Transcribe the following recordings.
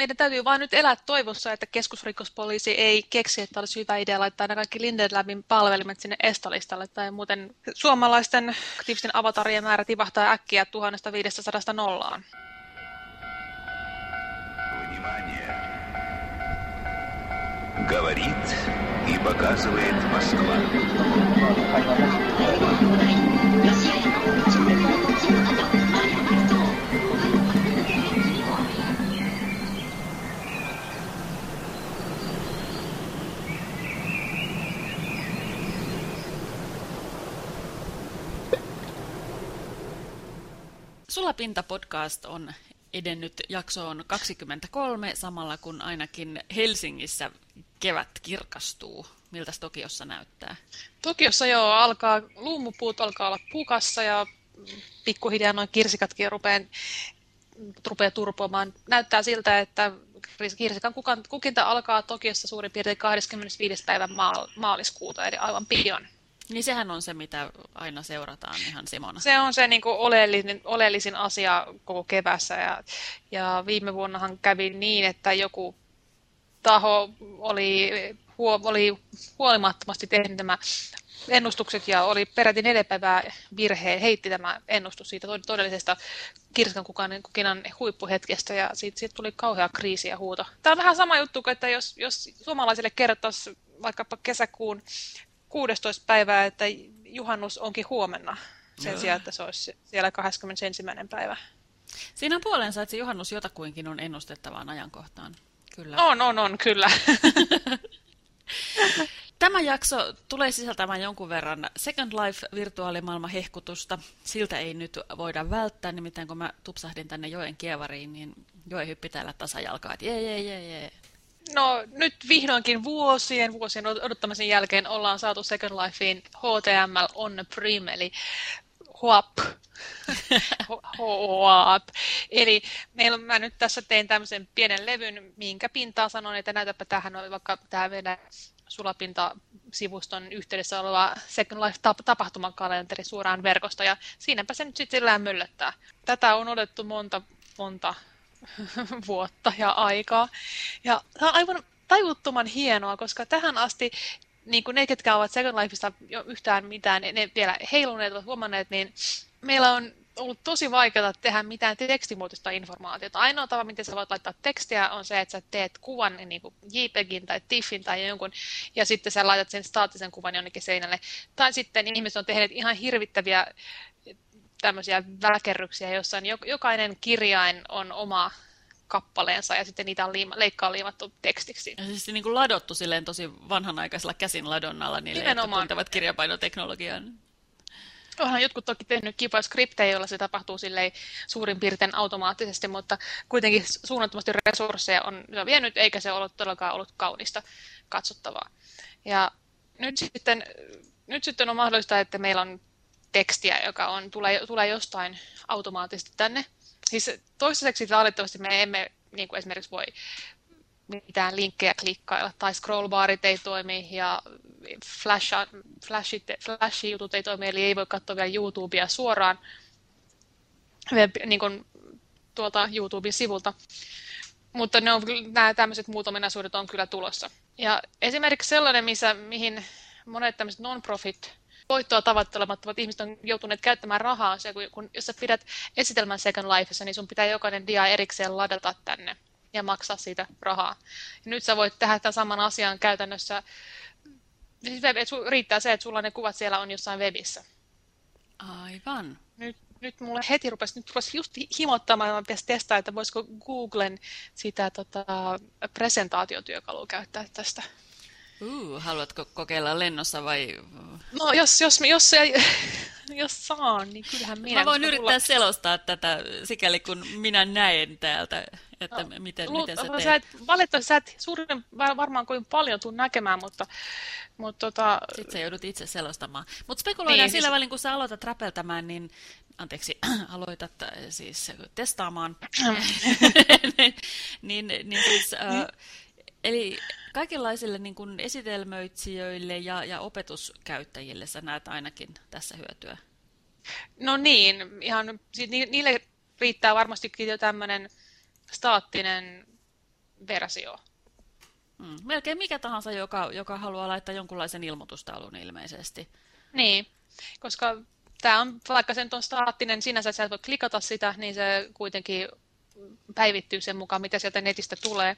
meidän täytyy vain nyt elää toivossa, että keskusrikospoliisi ei keksi, että olisi hyvä idea laittaa nämä kaikki Lindelabin palvelimet sinne estalistalle, tai muuten suomalaisten aktiivisten avatarien määrä tivahtaa äkkiä 1500 nollaan. Говорит и показывает Москва. Sulapinta-podcast on edennyt jaksoon 23, samalla kun ainakin Helsingissä kevät kirkastuu. Miltä Tokiossa näyttää? Tokiossa joo, alkaa, luumupuut alkaa olla pukassa ja pikkuhiljaa noin kirsikatkin rupeaa, rupeaa turpoamaan. Näyttää siltä, että kirsikan kukinta alkaa Tokiossa suurin piirtein 25. päivän maaliskuuta, eli aivan pian. Niin sehän on se, mitä aina seurataan ihan Simona. Se on se niin kuin oleellinen, oleellisin asia koko kevässä. Ja, ja viime vuonnahan kävi niin, että joku taho oli, huo, oli huolimattomasti tehnyt nämä ennustukset ja oli peräti neljä päivää virheen, heitti tämä ennustus siitä todellisesta Kirskan kukinan huippuhetkestä ja siitä, siitä tuli kauhea kriisi ja huuto. Tämä on vähän sama juttu kuin, että jos, jos suomalaisille kerrottaisiin vaikkapa kesäkuun 16. päivää, että juhannus onkin huomenna sen sijaan, että se olisi siellä 21. päivä. Siinä on puolensa, että se juhannus jotakuinkin on ennustettavaan ajankohtaan. Kyllä. On, on, on, kyllä. Tämä jakso tulee sisältämään jonkun verran Second Life-virtuaalimaailman hehkutusta. Siltä ei nyt voida välttää, nimittäin kun mä tupsahdin tänne joen kievariin, niin joe hyppi täällä tasajalkaa, että jee, jee, jee, jee. No nyt vihdoinkin vuosien, vuosien odottamisen jälkeen ollaan saatu Second Lifein HTML on prim, eli HOAP. HOAP. Eli meillä, mä nyt tässä tein tämmöisen pienen levyn, minkä pintaa sanon, että näytäpä tähän on vaikka tämä meidän sulapinta-sivuston yhteydessä oleva Second Life-tapahtumakalenteri suoraan verkosta, ja siinäpä se nyt sitten möllöttää. Tätä on odottu monta, monta vuotta ja aikaa. Ja tämä on aivan tajuttoman hienoa, koska tähän asti niin kuin ne, ketkä ovat Second Lifeista jo yhtään mitään, ne vielä heiluneet ovat huomanneet, niin meillä on ollut tosi vaikeaa tehdä mitään tekstimuotoista informaatiota. Ainoa tapa, miten sä voit laittaa tekstiä, on se, että sä teet kuvan niin kuin JPEGin tai TIFFin tai jonkun, ja sitten sä laitat sen staattisen kuvan jonnekin seinälle. Tai sitten ihmiset on tehneet ihan hirvittäviä tämmöisiä väkerryksiä, jossa jokainen kirjain on oma kappaleensa ja sitten niitä on liima, leikkaa liimattu tekstiksi. Ja siis niin kuin ladottu silleen tosi vanhanaikaisella käsin ladonnalla niille, Nimenomaan. jotka tuntevat kirjapainoteknologian. Onhan jotkut toki tehnyt kivoja skriptejä, joilla se tapahtuu silleen suurin piirtein automaattisesti, mutta kuitenkin suunnattomasti resursseja on on vienyt, eikä se ole todellakaan ollut kaunista katsottavaa. Ja nyt sitten, nyt sitten on mahdollista, että meillä on tekstiä, joka on, tulee, tulee jostain automaattisesti tänne. Siis toistaiseksi valitettavasti me emme niin kuin esimerkiksi voi mitään linkkejä klikkailla, tai scrollbarit ei toimi, ja flash, flashit, flash-jutut ei toimi, eli ei voi katsoa vielä YouTubea suoraan web, niin kuin tuolta YouTuben sivulta. Mutta ne on, nämä tämmöiset muut ominaisuudet on kyllä tulossa. Ja esimerkiksi sellainen, missä, mihin monet tämmöiset non-profit voittoa tavoittelemattomat ihmiset on joutuneet käyttämään rahaa. Se, kun, kun, jos sä pidät esitelmän Second Lifeissa, niin sun pitää jokainen dia erikseen ladata tänne ja maksaa siitä rahaa. Ja nyt sä voit tehdä tämän saman asian käytännössä. Siis web, riittää se, että sulla ne kuvat siellä on jossain webissä. Aivan. Nyt, nyt mulle heti rupesi, nyt rupesi just himottamaan, että pitäisi testaa, että voisiko Googlen sitä tota, presentaatiotyökalua käyttää tästä. Uh, haluatko kokeilla lennossa vai? No jos, jos, jos, jos saan, niin kyllähän minä. Mä voin yrittää tulla... selostaa tätä sikäli kun minä näen täältä, että no, miten, lu- miten sä teet. Sä et, valitettavasti sä et suurin varmaan kuin paljon tule näkemään, mutta... mutta tota... Sitten sä joudut itse selostamaan. Mutta spekuloidaan niin, sillä siis... välin, kun sä aloitat räpeltämään, niin anteeksi, aloitat äh, siis testaamaan, niin, niin siis... Äh, Eli kaikenlaisille niin kuin esitelmöitsijöille ja, ja opetuskäyttäjille sä näet ainakin tässä hyötyä. No niin, ihan, niille riittää varmastikin jo tämmöinen staattinen versio. Hmm. Melkein mikä tahansa, joka, joka haluaa laittaa jonkunlaisen ilmoitustaulun ilmeisesti. Niin, koska tämä on, vaikka se on staattinen sinänsä, sä voi klikata sitä, niin se kuitenkin päivittyy sen mukaan, mitä sieltä netistä tulee.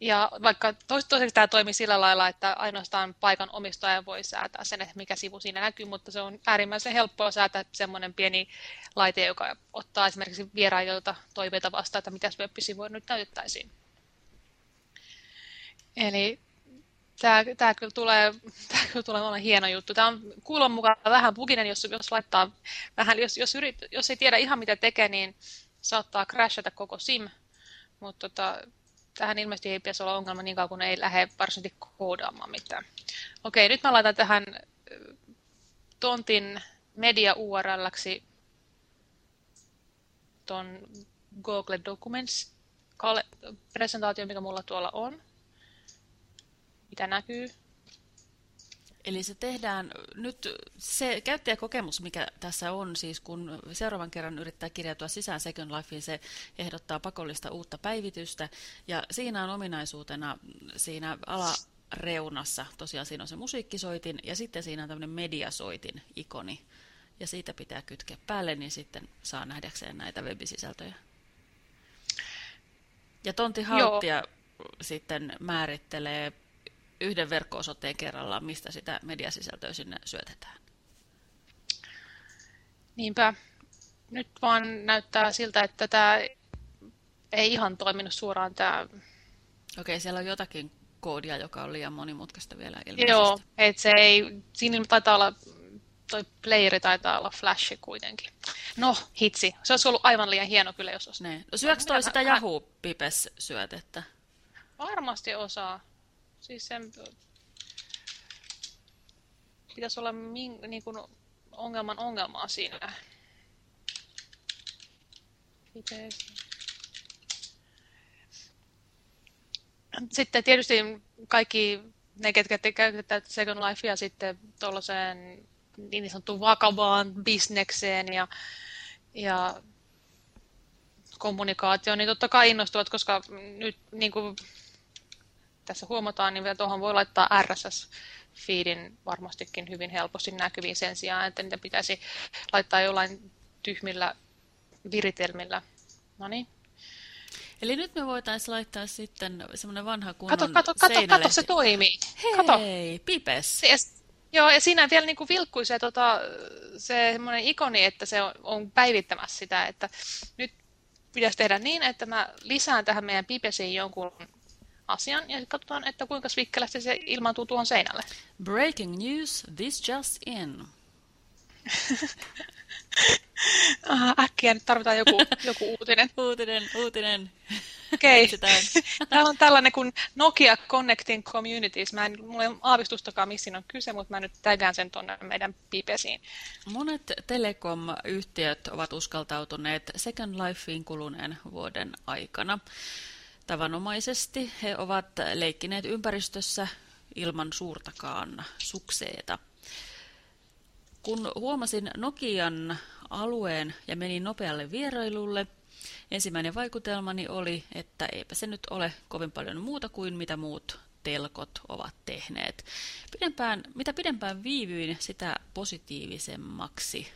Ja vaikka toiseksi tämä toimii sillä lailla, että ainoastaan paikan omistaja voi säätää sen, että mikä sivu siinä näkyy, mutta se on äärimmäisen helppoa säätää semmoinen pieni laite, joka ottaa esimerkiksi vierailijoilta toiveita vastaan, että mitä web-sivua nyt näyttäisiin. Eli tämä, tämä, kyllä tulee, tämä kyllä tulee olemaan hieno juttu. Tämä on kuulon mukaan vähän buginen, jos, jos laittaa vähän, jos, jos, yrit, jos ei tiedä ihan mitä tekee, niin saattaa crashata koko sim, mutta tota, tähän ilmeisesti ei pitäisi olla ongelma niin kauan, kun ei lähde varsinaisesti koodaamaan mitään. Okei, nyt mä laitan tähän tontin media URLksi ton Google Documents presentaatio, mikä mulla tuolla on. Mitä näkyy? Eli se tehdään nyt, se käyttäjäkokemus, mikä tässä on, siis kun seuraavan kerran yrittää kirjautua sisään Second Lifeen, se ehdottaa pakollista uutta päivitystä. Ja siinä on ominaisuutena siinä alareunassa, tosiaan siinä on se musiikkisoitin, ja sitten siinä on tämmöinen mediasoitin ikoni. Ja siitä pitää kytkeä päälle, niin sitten saa nähdäkseen näitä webisisältöjä. Ja Tonti Halttia sitten määrittelee yhden verkko-osoitteen kerrallaan, mistä sitä mediasisältöä sinne syötetään. Niinpä. Nyt vaan näyttää siltä, että tämä ei ihan toiminut suoraan tämä... Okei, siellä on jotakin koodia, joka on liian monimutkaista vielä ilmeisesti. Joo, että se ei... Siinä taitaa olla... Toi playeri taitaa olla flash kuitenkin. No, hitsi. Se olisi ollut aivan liian hieno kyllä, jos olisi... Ne. No syöks toi sitä Yahoo Pipes-syötettä? Varmasti osaa. Siis sen pitäisi olla min, niin kuin ongelman ongelmaa siinä. Sitten tietysti kaikki ne, ketkä te käytetään Second Lifea sitten tuollaiseen niin sanottuun vakavaan bisnekseen ja, ja kommunikaatioon, niin totta kai innostuvat, koska nyt niin kuin tässä huomataan, niin tuohon voi laittaa RSS-feedin varmastikin hyvin helposti näkyviin sen sijaan, että niitä pitäisi laittaa jollain tyhmillä viritelmillä. No niin. Eli nyt me voitaisiin laittaa sitten semmoinen vanha kunnon Kato, kato, kato, kato se toimii. Hei, kato. pipes. Ja, joo, ja siinä vielä niin vilkkui se, tota, se semmoinen ikoni, että se on, on päivittämässä sitä, että nyt pitäisi tehdä niin, että mä lisään tähän meidän pipesiin jonkun asian ja katsotaan, että kuinka svikkelästi se ilmaantuu tuohon seinälle. Breaking news, this just in. Aha, äkkiä nyt tarvitaan joku, joku uutinen. uutinen, uutinen. Okei. Okay. Täällä on tällainen kuin Nokia Connecting Communities. Mä en, mulla ei ole aavistustakaan, missä on kyse, mutta mä nyt tägään sen tuonne meidän pipesiin. Monet telekom-yhtiöt ovat uskaltautuneet Second Lifeen kuluneen vuoden aikana. Tavanomaisesti he ovat leikkineet ympäristössä ilman suurtakaan sukseeta. Kun huomasin Nokian alueen ja menin nopealle vierailulle, ensimmäinen vaikutelmani oli, että eipä se nyt ole kovin paljon muuta kuin mitä muut telkot ovat tehneet. Pidempään, mitä pidempään viivyin, sitä positiivisemmaksi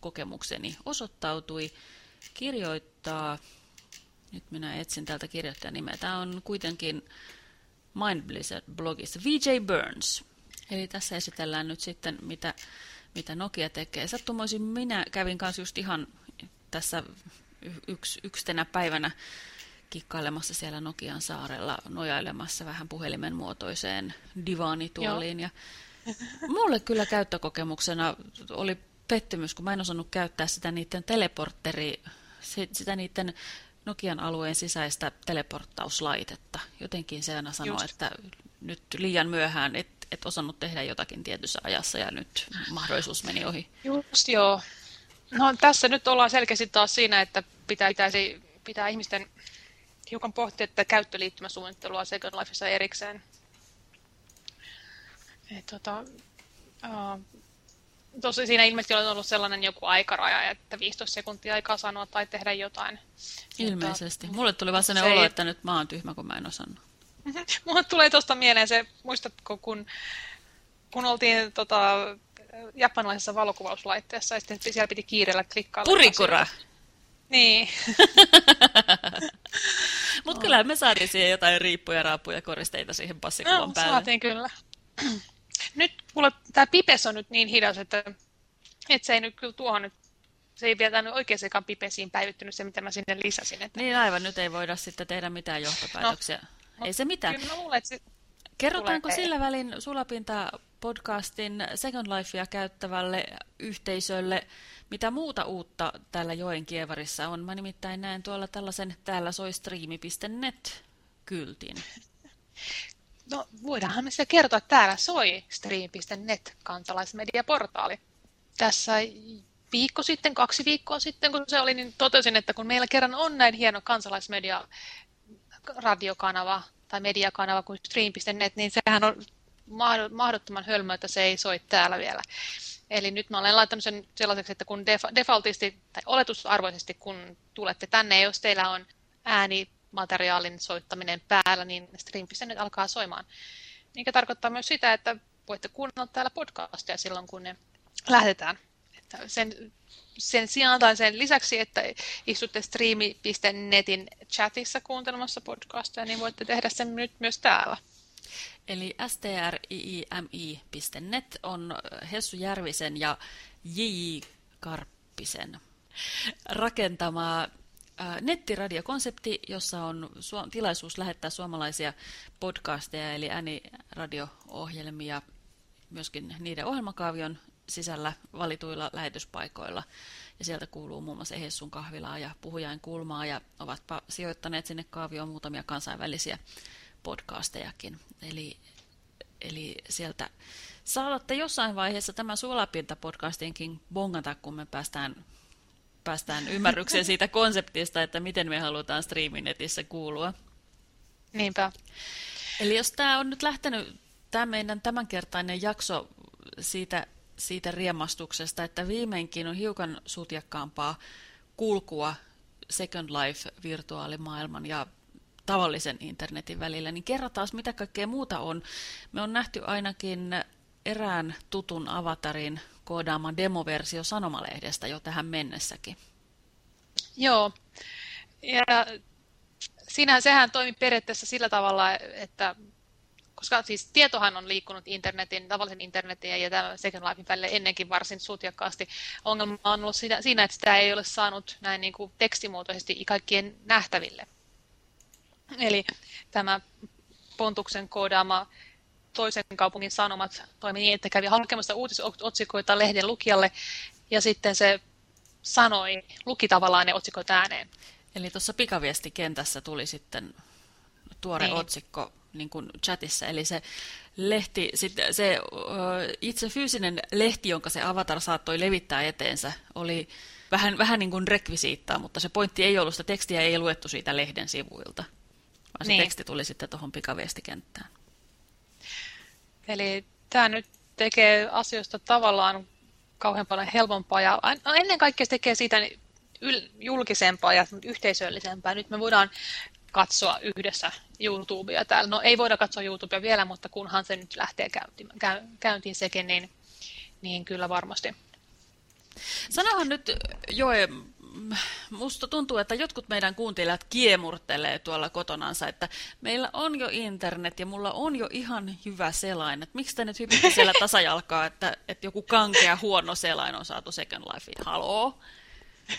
kokemukseni osoittautui kirjoittaa nyt minä etsin täältä kirjoittajan nimeä. Tämä on kuitenkin Mind Blizzard-blogissa. VJ Burns. Eli tässä esitellään nyt sitten, mitä, mitä Nokia tekee. Sattumoisin minä kävin kanssa just ihan tässä yksi, yksi tänä päivänä kikkailemassa siellä Nokian saarella, nojailemassa vähän puhelimen muotoiseen divaanituoliin. Ja mulle kyllä käyttökokemuksena oli pettymys, kun mä en osannut käyttää sitä niiden teleportteri, sitä niiden Nokian alueen sisäistä teleporttauslaitetta. Jotenkin se aina sanoi, Just. että nyt liian myöhään et, et osannut tehdä jotakin tietyssä ajassa ja nyt mahdollisuus meni ohi. Just joo. No tässä nyt ollaan selkeästi taas siinä, että pitää, pitäisi, pitää ihmisten hiukan pohtia että käyttöliittymäsuunnittelua Second Lifeissa erikseen. Et, tota, uh, Tosi siinä ilmeisesti on ollut sellainen joku aikaraja, että 15 sekuntia aikaa sanoa tai tehdä jotain. Ilmeisesti. Mulle tuli vaan sellainen se olo, ei... että nyt mä oon tyhmä, kun mä en osannut. Mulle tulee tuosta mieleen se, muistatko, kun, kun oltiin tota, japanilaisessa valokuvauslaitteessa ja sitten siellä piti kiireellä klikkaa. Purikura! Niin. Mutta kyllä me saatiin siihen jotain riippuja, raapuja, koristeita siihen passikuvan no, päälle. saatiin kyllä. Nyt mulla tämä pipes on nyt niin hidas, että, että se ei nyt kyllä tuohon nyt se ei vielä oikeastaan pipesiin päivittynyt se, mitä mä sinne lisäsin. Että... Niin aivan, nyt ei voida sitten tehdä mitään johtopäätöksiä. No, ei se mitään. Kyllä mä luulen, että se Kerrotaanko sillä välin Sulapinta podcastin Second Lifea käyttävälle yhteisölle, mitä muuta uutta täällä Joen kievarissa on? Mä nimittäin näen tuolla tällaisen täällä soi streami.net kyltin. No voidaanhan me sitä kertoa, täällä soi stream.net kansalaismediaportaali. Tässä viikko sitten, kaksi viikkoa sitten, kun se oli, niin totesin, että kun meillä kerran on näin hieno kansalaismedia radiokanava tai mediakanava kuin stream.net, niin sehän on mahdottoman hölmö, että se ei soi täällä vielä. Eli nyt mä olen laittanut sen sellaiseksi, että kun defaultisti tai oletusarvoisesti, kun tulette tänne, jos teillä on äänimateriaalin soittaminen päällä, niin stream.net alkaa soimaan. Mikä tarkoittaa myös sitä, että voitte kuunnella täällä podcastia silloin, kun ne lähetetään. Että sen, sen sijaan tai sen lisäksi, että istutte streami.netin chatissa kuuntelemassa podcastia, niin voitte tehdä sen nyt myös täällä. Eli striimi.net on Hessu Järvisen ja J. Karppisen rakentama nettiradiokonsepti, jossa on tilaisuus lähettää suomalaisia podcasteja eli ääniradio-ohjelmia myöskin niiden ohjelmakaavion sisällä valituilla lähetyspaikoilla. Ja sieltä kuuluu muun muassa Ehessun kahvilaa ja puhujain kulmaa ja ovat sijoittaneet sinne kaavioon muutamia kansainvälisiä podcastejakin. Eli, eli sieltä saatatte jossain vaiheessa tämän Suolapinta-podcastinkin bongata, kun me päästään, päästään ymmärrykseen siitä konseptista, että miten me halutaan striiminetissä kuulua. Niinpä. Eli jos tämä on nyt lähtenyt, tämä meidän tämänkertainen jakso siitä, siitä riemastuksesta, että viimeinkin on hiukan sutjakkaampaa kulkua Second Life virtuaalimaailman ja tavallisen internetin välillä, niin kerrotaan, mitä kaikkea muuta on. Me on nähty ainakin erään tutun avatarin koodaama demoversio sanomalehdestä jo tähän mennessäkin. Joo, ja siinä sehän toimi periaatteessa sillä tavalla, että koska siis tietohan on liikkunut internetin, tavallisen internetin ja tämän Second Lifein välillä ennenkin varsin sutjakkaasti. Ongelma on ollut siinä, että sitä ei ole saanut näin niin kuin tekstimuotoisesti kaikkien nähtäville. Eli tämä Pontuksen koodaama toisen kaupungin sanomat toimi niin, että kävi hakemassa uutisotsikoita lehden lukijalle ja sitten se sanoi, luki tavallaan ne otsikot ääneen. Eli tuossa pikaviestikentässä tuli sitten tuore niin. otsikko niin kuin chatissa, eli se lehti, sit se itse fyysinen lehti, jonka se avatar saattoi levittää eteensä, oli vähän, vähän niin kuin rekvisiittaa, mutta se pointti ei ollut, sitä tekstiä ei luettu siitä lehden sivuilta vaan se niin. teksti tuli sitten tuohon pikaviestikenttään. Eli tämä nyt tekee asioista tavallaan kauhean paljon helpompaa ja ennen kaikkea se tekee siitä julkisempaa ja yhteisöllisempää. Nyt me voidaan katsoa yhdessä YouTubea täällä. No ei voida katsoa YouTubea vielä, mutta kunhan se nyt lähtee käyntiin, käyntiin sekin, niin, niin kyllä varmasti. Sanohan nyt Joe musta tuntuu, että jotkut meidän kuuntelijat kiemurtelee tuolla kotonansa, että meillä on jo internet ja mulla on jo ihan hyvä selain. Että miksi te nyt hypitte siellä tasajalkaa, että, että joku kankea huono selain on saatu Second Lifeen? Haloo?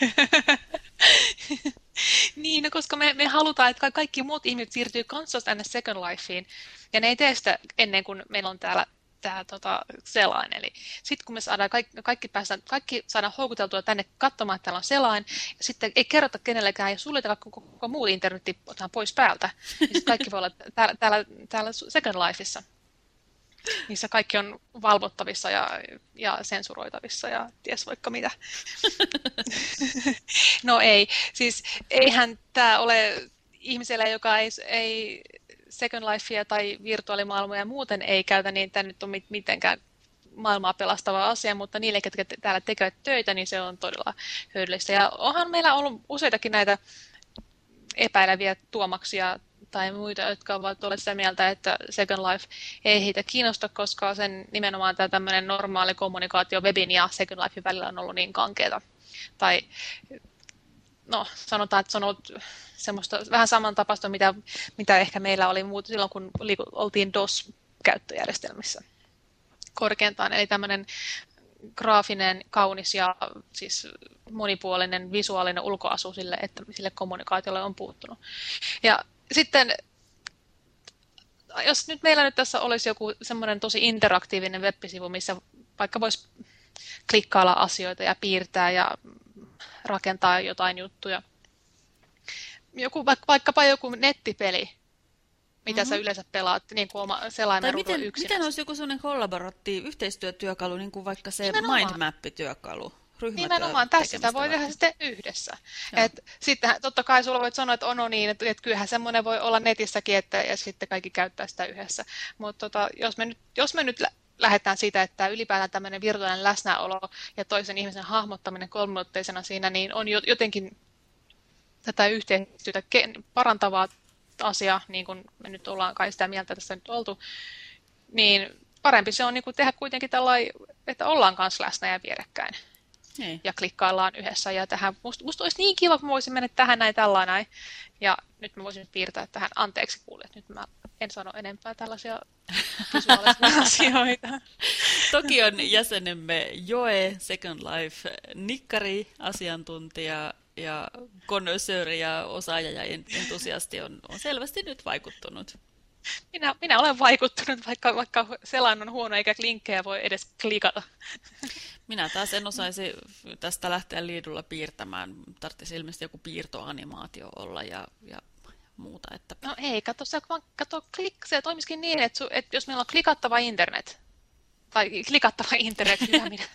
niin, no koska me, me halutaan, että kaikki muut ihmiset siirtyy kanssa tänne Second Lifeen. Ja ne ei tee sitä ennen kuin meillä on täällä tämä tota, selain. Eli sitten kun me saadaan kaikki, kaikki, päästään, kaikki saadaan houkuteltua tänne katsomaan, että täällä on selain, ja sitten ei kerrota kenellekään ja suljetella koko, koko muu internetti otetaan pois päältä, niin kaikki voi olla täällä, täällä, täällä Second Lifeissa. Niissä kaikki on valvottavissa ja, ja sensuroitavissa ja ties vaikka mitä. no ei, siis eihän tämä ole ihmisellä, joka ei, ei Second Lifea tai virtuaalimaailmoja muuten ei käytä, niin tämä nyt on mitenkään maailmaa pelastava asia, mutta niille, ketkä täällä tekevät töitä, niin se on todella hyödyllistä. Ja onhan meillä ollut useitakin näitä epäileviä tuomaksia tai muita, jotka ovat olleet sitä mieltä, että Second Life ei heitä kiinnosta, koska sen nimenomaan tämä tämmöinen normaali kommunikaatio webin ja Second Lifein välillä on ollut niin kankeata. Tai no, sanotaan, että se on ollut semmoista vähän samantapaista, mitä, mitä ehkä meillä oli muut silloin, kun oltiin DOS-käyttöjärjestelmissä korkeintaan. Eli tämmöinen graafinen, kaunis ja siis monipuolinen visuaalinen ulkoasu sille, että sille kommunikaatiolle on puuttunut. Ja sitten jos nyt meillä nyt tässä olisi joku semmoinen tosi interaktiivinen web-sivu, missä vaikka voisi klikkailla asioita ja piirtää ja rakentaa jotain juttuja. Joku, vaikkapa joku nettipeli, mitä mm-hmm. sä yleensä pelaat niin kuin oma selaimen tai miten, miten olisi joku sellainen kollaboratti yhteistyötyökalu, niin kuin vaikka se mindmap-työkalu? Nimenomaan tässä sitä voi tehdä sitten yhdessä. Et sitten totta kai sulla voit sanoa, että on no niin, että, että kyllähän semmoinen voi olla netissäkin, että ja sitten kaikki käyttää sitä yhdessä. Mutta tota, jos, me nyt, jos me nyt lähdetään siitä, että ylipäätään tämmöinen virtuaalinen läsnäolo ja toisen ihmisen hahmottaminen kolmiulotteisena siinä, niin on jotenkin tätä yhteistyötä parantavaa asia, niin kuin me nyt ollaan kai sitä mieltä tässä nyt oltu, niin parempi se on niin kuin tehdä kuitenkin tällainen, että ollaan kanssa läsnä ja vierekkäin. Niin. Ja klikkaillaan yhdessä. Ja tähän, musta, musta olisi niin kiva, kun voisin mennä tähän näin tällainen. Ja nyt mä voisin piirtää tähän anteeksi kuulijat. Nyt mä en sano enempää tällaisia visuaalisia asioita. Toki on jäsenemme Joe, Second Life, Nikkari, asiantuntija ja konnoissööri ja osaaja ja entusiasti on, on selvästi nyt vaikuttunut. Minä, minä olen vaikuttunut, vaikka, vaikka selan on huono eikä linkkejä voi edes klikata. Minä taas en osaisi tästä lähteä liidulla piirtämään. Tarvitsisi ilmeisesti joku piirtoanimaatio olla ja, ja muuta. Että... No ei, kato, se, kato klik, se toimisikin niin, että, su, että jos meillä on klikattava internet, tai klikattava internet, mitä minä...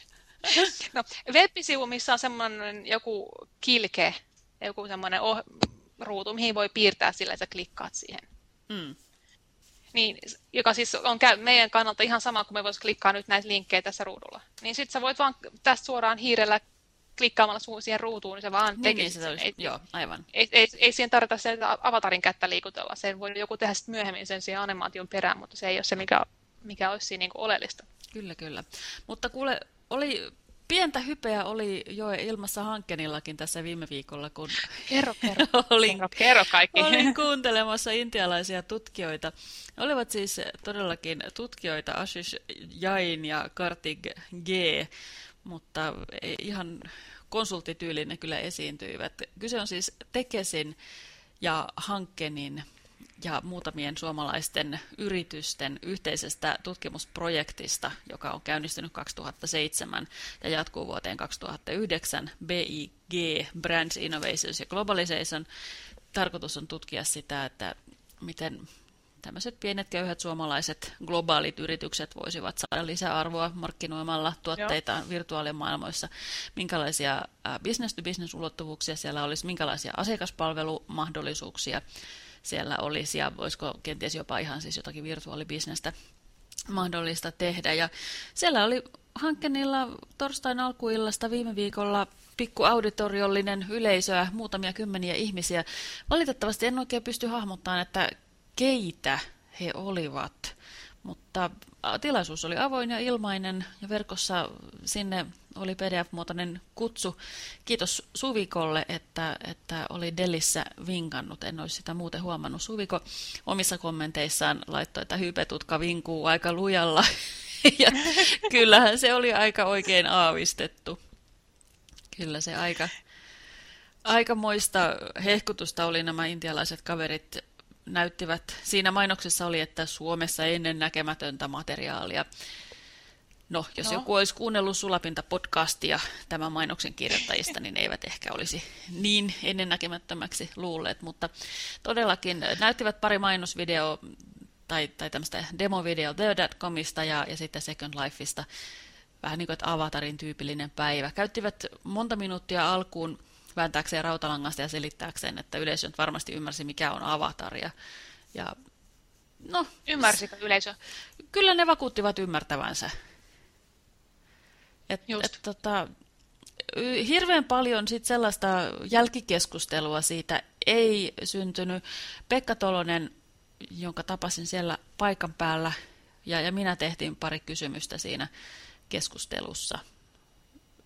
No, web-sivu, missä on semmoinen joku kilke, joku semmoinen oh, ruutu, mihin voi piirtää sillä, että sä klikkaat siihen. Mm. Niin, joka siis on meidän kannalta ihan sama, kuin me voisi klikkaa nyt näitä linkkejä tässä ruudulla. Niin sitten sä voit vaan tästä suoraan hiirellä klikkaamalla siihen ruutuun, niin se vaan niin, tekee niin, se olisi, ei, joo, aivan. Ei, ei, ei siihen tarvita sen avatarin kättä liikutella. Sen voi joku tehdä sitten myöhemmin sen siihen animaation perään, mutta se ei ole se, mikä, mikä olisi siinä niin oleellista. Kyllä, kyllä. Mutta kuule, oli pientä hypeä oli jo ilmassa Hankkenillakin tässä viime viikolla, kun kerro, kerro, olin, kerro, kerro kaikki. olin kuuntelemassa intialaisia tutkijoita. Olivat siis todellakin tutkijoita Ashish Jain ja Kartig G, mutta ihan konsulttityylinen kyllä esiintyivät. Kyse on siis Tekesin ja Hankkenin ja muutamien suomalaisten yritysten yhteisestä tutkimusprojektista, joka on käynnistynyt 2007 ja jatkuu vuoteen 2009, BIG, Brands Innovations ja Globalization. Tarkoitus on tutkia sitä, että miten tämmöiset pienet köyhät suomalaiset globaalit yritykset voisivat saada lisäarvoa markkinoimalla tuotteitaan virtuaalimaailmoissa, minkälaisia business-to-business-ulottuvuuksia siellä olisi, minkälaisia asiakaspalvelumahdollisuuksia siellä olisi ja voisiko kenties jopa ihan siis jotakin virtuaalibisnestä mahdollista tehdä. Ja siellä oli hankkeenilla torstain alkuillasta viime viikolla pikku auditoriollinen yleisöä, muutamia kymmeniä ihmisiä. Valitettavasti en oikein pysty hahmottamaan, että keitä he olivat, mutta tilaisuus oli avoin ja ilmainen ja verkossa sinne oli PDF-muotoinen kutsu. Kiitos Suvikolle, että, että oli Delissä vinkannut. En olisi sitä muuten huomannut. Suviko omissa kommenteissaan laittoi, että hypetutka vinkuu aika lujalla. ja kyllähän se oli aika oikein aavistettu. Kyllä se aika, aikamoista hehkutusta oli nämä intialaiset kaverit näyttivät. Siinä mainoksessa oli, että Suomessa ennen näkemätöntä materiaalia. No, jos no. joku olisi kuunnellut Sulapinta-podcastia tämän mainoksen kirjoittajista, niin eivät ehkä olisi niin ennennäkemättömäksi luulleet, mutta todellakin näyttivät pari mainosvideo tai, tai tämmöistä demovideo The.comista ja, ja sitten Second Lifeista, vähän niin kuin että Avatarin tyypillinen päivä. Käyttivät monta minuuttia alkuun vääntääkseen rautalangasta ja selittääkseen, että yleisö nyt varmasti ymmärsi, mikä on Avatar. Ja, ja, no, Ymmärsikö yleisö? Kyllä ne vakuuttivat ymmärtävänsä. Et, et, tota, hirveän paljon sit sellaista jälkikeskustelua siitä ei syntynyt. Pekka Tolonen, jonka tapasin siellä paikan päällä, ja, ja minä tehtiin pari kysymystä siinä keskustelussa.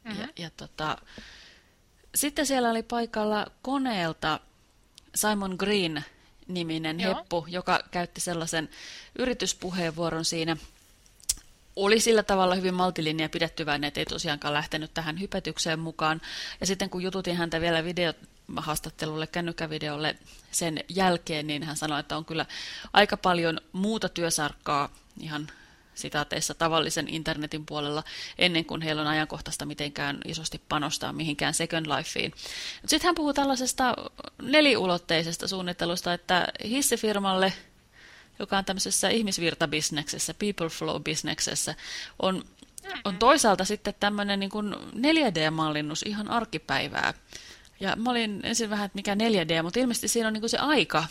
Mm-hmm. Ja, ja tota, sitten siellä oli paikalla koneelta Simon Green niminen Joo. heppu, joka käytti sellaisen yrityspuheenvuoron siinä. Oli sillä tavalla hyvin maltillinen ja pidettyväinen, että ei tosiaankaan lähtenyt tähän hypetykseen mukaan. Ja sitten kun jututin häntä vielä videohaastattelulle, kännykkävideolle sen jälkeen, niin hän sanoi, että on kyllä aika paljon muuta työsarkkaa ihan sitaateissa tavallisen internetin puolella ennen kuin heillä on ajankohtaista mitenkään isosti panostaa mihinkään Second Lifeen. Sitten hän puhuu tällaisesta neliulotteisesta suunnittelusta, että hissifirmalle, joka on tämmöisessä ihmisvirtabisneksessä, people flow-bisneksessä, on, on toisaalta sitten tämmöinen niin kuin 4D-mallinnus ihan arkipäivää. Ja mä olin ensin vähän, että mikä 4D, mutta ilmeisesti siinä on niin kuin se aika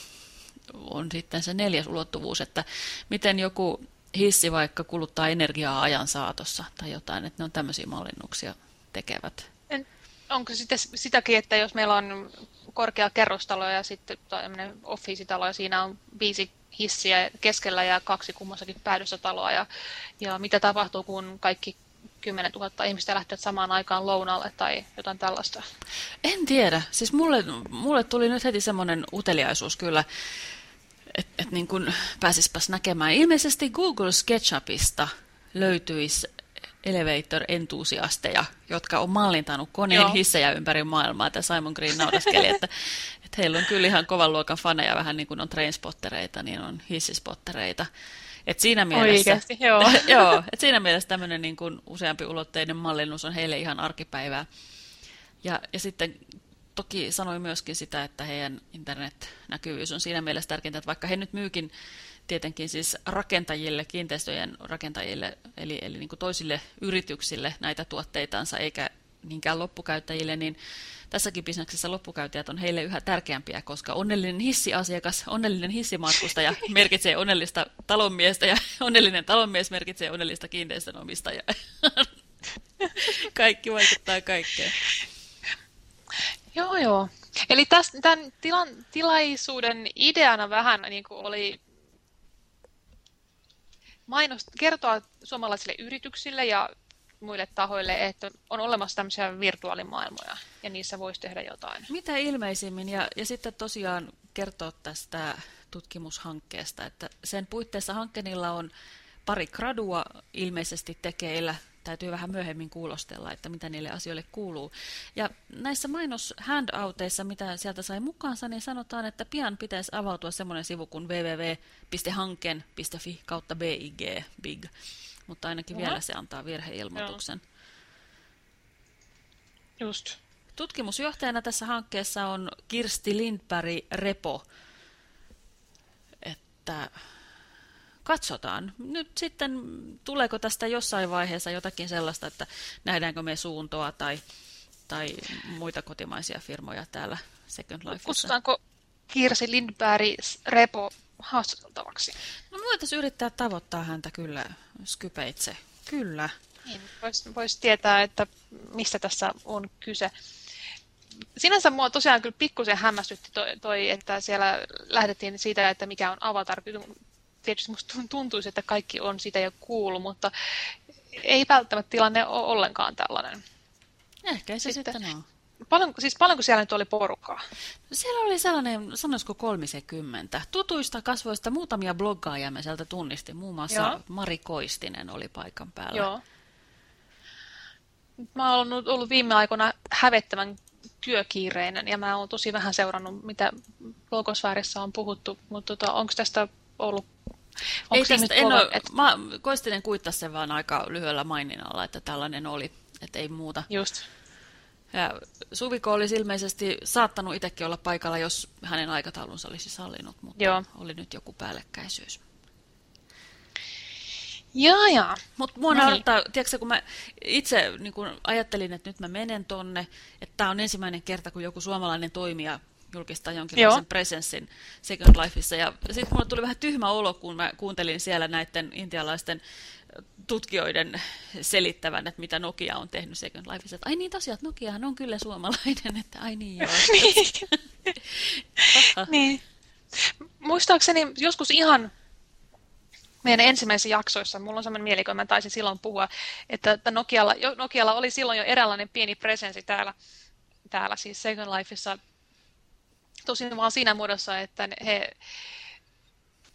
on sitten se neljäs ulottuvuus, että miten joku hissi vaikka kuluttaa energiaa ajan saatossa tai jotain, että ne on tämmöisiä mallinnuksia tekevät. En, onko sitten sitäkin, että jos meillä on korkea kerrostalo ja sitten tämmöinen office-talo ja siinä on viisi hissiä keskellä ja kaksi kummassakin päädyssä taloa ja, ja mitä tapahtuu, kun kaikki 10 000 ihmistä lähtevät samaan aikaan lounalle tai jotain tällaista? En tiedä. Siis mulle, mulle tuli nyt heti semmoinen uteliaisuus kyllä että et niin kuin pääsispäs näkemään. Ilmeisesti Google SketchUpista löytyisi elevator-entusiasteja, jotka on mallintanut koneen Joo. hissejä ympäri maailmaa. Tämä Simon Green nauraskeli, että, että heillä on kyllä ihan kovan luokan faneja, vähän niin kuin on trainspottereita, niin on hissispottereita. Et siinä mielessä, Oikeasti, joo. joo, et siinä mielessä tämmöinen niin kuin useampi ulotteinen mallinnus on heille ihan arkipäivää. Ja, ja sitten toki sanoi myöskin sitä, että heidän internetnäkyvyys on siinä mielessä tärkeintä, että vaikka he nyt myykin tietenkin siis rakentajille, kiinteistöjen rakentajille, eli, eli niin kuin toisille yrityksille näitä tuotteitansa, eikä niinkään loppukäyttäjille, niin tässäkin bisneksessä loppukäyttäjät on heille yhä tärkeämpiä, koska onnellinen hissiasiakas, onnellinen hissimatkustaja merkitsee onnellista talonmiestä ja onnellinen talonmies merkitsee onnellista kiinteistönomistajaa. Kaikki vaikuttaa kaikkeen. Joo, joo. Eli tämän tilan, tilaisuuden ideana vähän niin kuin oli mainos, kertoa suomalaisille yrityksille ja muille tahoille, että on olemassa tämmöisiä virtuaalimaailmoja ja niissä voisi tehdä jotain. Mitä ilmeisimmin ja, ja sitten tosiaan kertoa tästä tutkimushankkeesta, että sen puitteissa hankkeenilla on pari gradua ilmeisesti tekeillä täytyy vähän myöhemmin kuulostella, että mitä niille asioille kuuluu. Ja näissä mainos-handouteissa, mitä sieltä sai mukaansa, niin sanotaan, että pian pitäisi avautua semmoinen sivu kuin www.hanken.fi kautta BIG, big. Mutta ainakin Oha. vielä se antaa virheilmoituksen. Joo. Just. Tutkimusjohtajana tässä hankkeessa on Kirsti Lindberg Repo. Että katsotaan. Nyt sitten tuleeko tästä jossain vaiheessa jotakin sellaista, että nähdäänkö me suuntoa tai, tai muita kotimaisia firmoja täällä Second Lifeissa. Kutsutaanko Kirsi Lindberg Repo haastateltavaksi? No voitaisiin yrittää tavoittaa häntä kyllä Skypeitse. Kyllä. Niin, Voisi vois tietää, että mistä tässä on kyse. Sinänsä mua tosiaan kyllä pikkusen hämmästytti toi, toi, että siellä lähdettiin siitä, että mikä on avatar tietysti musta tuntuisi, että kaikki on sitä jo kuullut, mutta ei välttämättä tilanne ole ollenkaan tällainen. Ehkä se sitten, sitten on. Paljon, siis paljonko siellä nyt oli porukkaa? Siellä oli sellainen, sanoisiko kolmisekymmentä. Tutuista kasvoista muutamia bloggaajia me sieltä tunnisti. Muun muassa Joo. Mari Koistinen oli paikan päällä. Joo. Mä ollut, ollut viime aikoina hävettävän työkiireinen ja mä oon tosi vähän seurannut, mitä blogosfäärissä on puhuttu, mutta tota, onko tästä ollut Onko Ei tästä, en ole, et... mä, Koistinen kuittasi sen vaan aika lyhyellä maininnalla, että tällainen oli, että ei muuta. Just. Ja Suviko olisi ilmeisesti saattanut itsekin olla paikalla, jos hänen aikataulunsa olisi sallinut, mutta Joo. oli nyt joku päällekkäisyys. Joo, joo. Mutta mua no niin. tiedätkö, kun mä itse niin kun ajattelin, että nyt mä menen tonne, että tämä on ensimmäinen kerta, kun joku suomalainen toimija julkistaa jonkinlaisen Joo. presenssin Second Lifeissa. Ja sitten mulle tuli vähän tyhmä olo, kun mä kuuntelin siellä näiden intialaisten tutkijoiden selittävän, että mitä Nokia on tehnyt Second Lifeissa. Että ai niin tosiaan, Nokiahan on kyllä suomalainen, että ai niin joo. niin. niin. Muistaakseni joskus ihan meidän ensimmäisissä jaksoissa, mulla on sellainen mieli, kun mä taisin silloin puhua, että Nokialla, Nokialla oli silloin jo eräänlainen pieni presenssi täällä, täällä siis Second Lifeissa, tosin vaan siinä muodossa, että he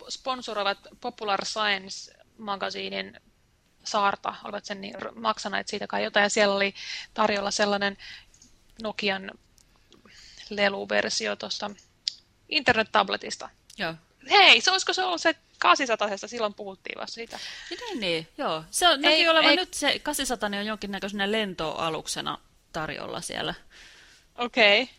sponsoroivat Popular Science magasiinin saarta, olivat sen niin maksaneet siitä kai jotain, ja siellä oli tarjolla sellainen Nokian leluversio tuosta internet-tabletista. Joo. Hei, se olisiko se ollut se 800 silloin puhuttiin vasta siitä. Niin, niin, joo. Se on, ei, olevan ei... nyt se 800 on jonkinnäköisenä lentoaluksena tarjolla siellä. Okei. Okay.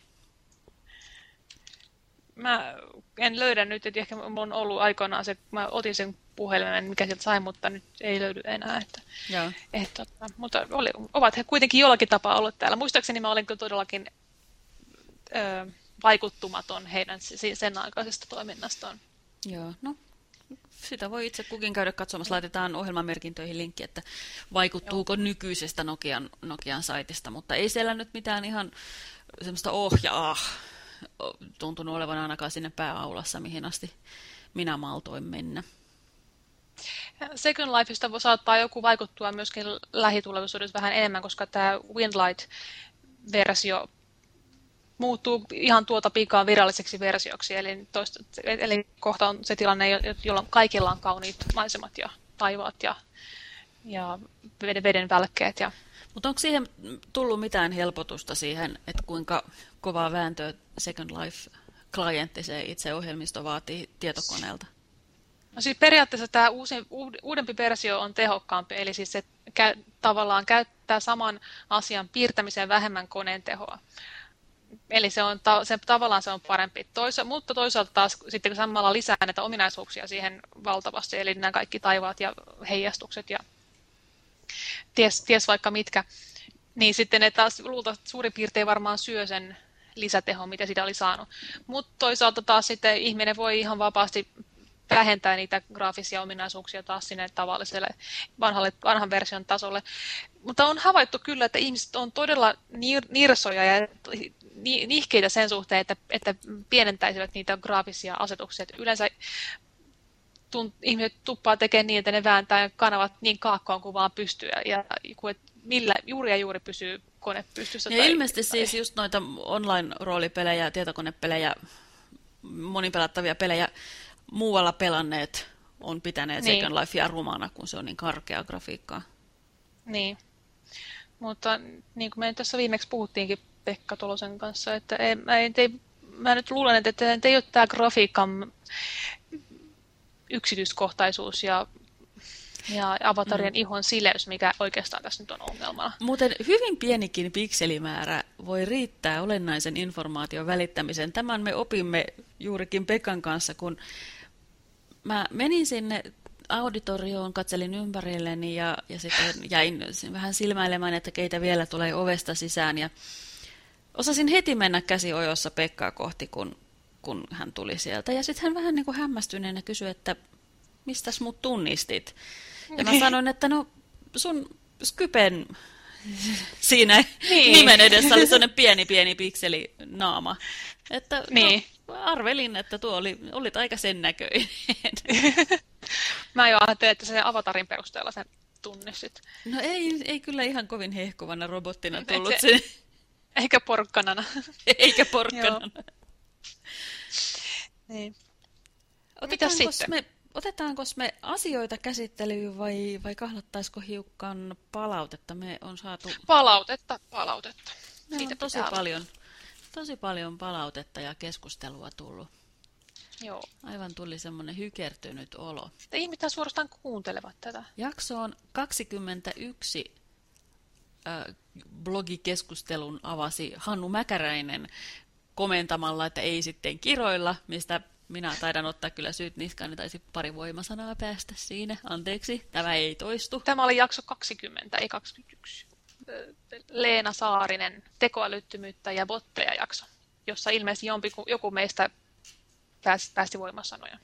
Mä en löydä nyt, että ehkä mulla on ollut aikoinaan se, mä otin sen puhelimen, mikä sieltä sai, mutta nyt ei löydy enää. Että, Joo. Et, tota, mutta oli, ovat he kuitenkin jollakin tapaa ollut täällä. Muistaakseni mä olin kyllä todellakin ö, vaikuttumaton heidän sen aikaisesta toiminnastaan. Joo, no sitä voi itse kukin käydä katsomassa. Laitetaan ohjelmamerkintöihin linkki, että vaikuttuuko Joo. nykyisestä Nokian, Nokian saitista, mutta ei siellä nyt mitään ihan semmoista ohjaa tuntunut olevan ainakaan sinne pääaulassa, mihin asti minä maltoin mennä. Second Lifeista saattaa joku vaikuttua myöskin lähitulevaisuudessa vähän enemmän, koska tämä Windlight-versio muuttuu ihan tuota pikaa viralliseksi versioksi. Eli, toista, eli kohta on se tilanne, jolloin kaikilla on kauniit maisemat ja taivaat ja, ja veden, veden välkkeet. Ja... Mutta onko siihen tullut mitään helpotusta siihen, että kuinka kovaa vääntöä Second Life-klientti se itse ohjelmisto vaatii tietokoneelta? No siis periaatteessa tämä uusi, uudempi versio on tehokkaampi, eli siis se kä, tavallaan käyttää saman asian piirtämiseen vähemmän koneen tehoa. Eli se on, se, tavallaan se on parempi. Toisa, mutta toisaalta taas sitten samalla lisää näitä ominaisuuksia siihen valtavasti, eli nämä kaikki taivaat ja heijastukset ja ties, ties vaikka mitkä, niin sitten ne taas luultavasti suurin piirtein varmaan syö sen lisätehon, mitä sitä oli saanut. Mutta toisaalta taas sitten ihminen voi ihan vapaasti vähentää niitä graafisia ominaisuuksia taas sinne tavalliselle vanhalle, vanhan version tasolle. Mutta on havaittu kyllä, että ihmiset on todella nirsoja ja nihkeitä sen suhteen, että, että pienentäisivät niitä graafisia asetuksia. Että yleensä tunt, ihmiset tuppaa tekemään niin, että ne vääntää kanavat niin kaakkoon kuin vaan pystyy. Ja, ja millä juuri ja juuri pysyy kone pystyssä. Ja tai, ilmeisesti tai... siis just noita online-roolipelejä, tietokonepelejä, monipelattavia pelejä muualla pelanneet on pitäneet niin. Second Lifea rumana, kun se on niin karkea grafiikkaa. Niin, mutta niin kuin me tässä viimeksi puhuttiinkin Pekka Tolosen kanssa, että ei, mä, ei, mä nyt luulen, että, että ei ole tämä grafiikan yksityiskohtaisuus ja ja avatarien mm. ihon sileys, mikä oikeastaan tässä nyt on ongelmana. Muuten hyvin pienikin pikselimäärä voi riittää olennaisen informaation välittämiseen. Tämän me opimme juurikin Pekan kanssa, kun mä menin sinne auditorioon, katselin ympärilleni ja, ja sitten jäin vähän silmäilemään, että keitä vielä tulee ovesta sisään. Ja osasin heti mennä käsi ojossa Pekkaa kohti, kun, kun hän tuli sieltä. Ja sitten hän vähän niin kuin hämmästyneenä kysyi, että mistäs mut tunnistit? Ja mä sanoin, että no sun Skypen siinä niin. nimen edessä oli sellainen pieni pieni pikseli naama. Että no, niin. no, arvelin, että tuo oli, olit aika sen näköinen. mä jo ajattelin, että sen avatarin perusteella sen tunnistit. No ei, ei kyllä ihan kovin hehkuvana robottina tullut se, sen. Eikä porkkanana. Eikä porkkanana. Niin. Mitäs sitten? Me Otetaanko me asioita käsittelyyn vai, vai kahlattaisiko hiukan palautetta? Me on saatu... Palautetta, palautetta. Me Siitä on tosi paljon, tosi paljon palautetta ja keskustelua tullut. Joo. Aivan tuli semmoinen hykertynyt olo. Ihmiset suorastaan kuuntelevat tätä. Jakso on 21 äh, blogikeskustelun avasi Hannu Mäkäräinen komentamalla, että ei sitten kiroilla, mistä minä taidan ottaa kyllä syyt niskaan, niin taisi pari voimasanaa päästä siinä. Anteeksi, tämä ei toistu. Tämä oli jakso 20, ei 21. Leena Saarinen, tekoälyttömyyttä ja botteja jakso. jossa ilmeisesti jompi, joku meistä päästi, päästi voimasanoja.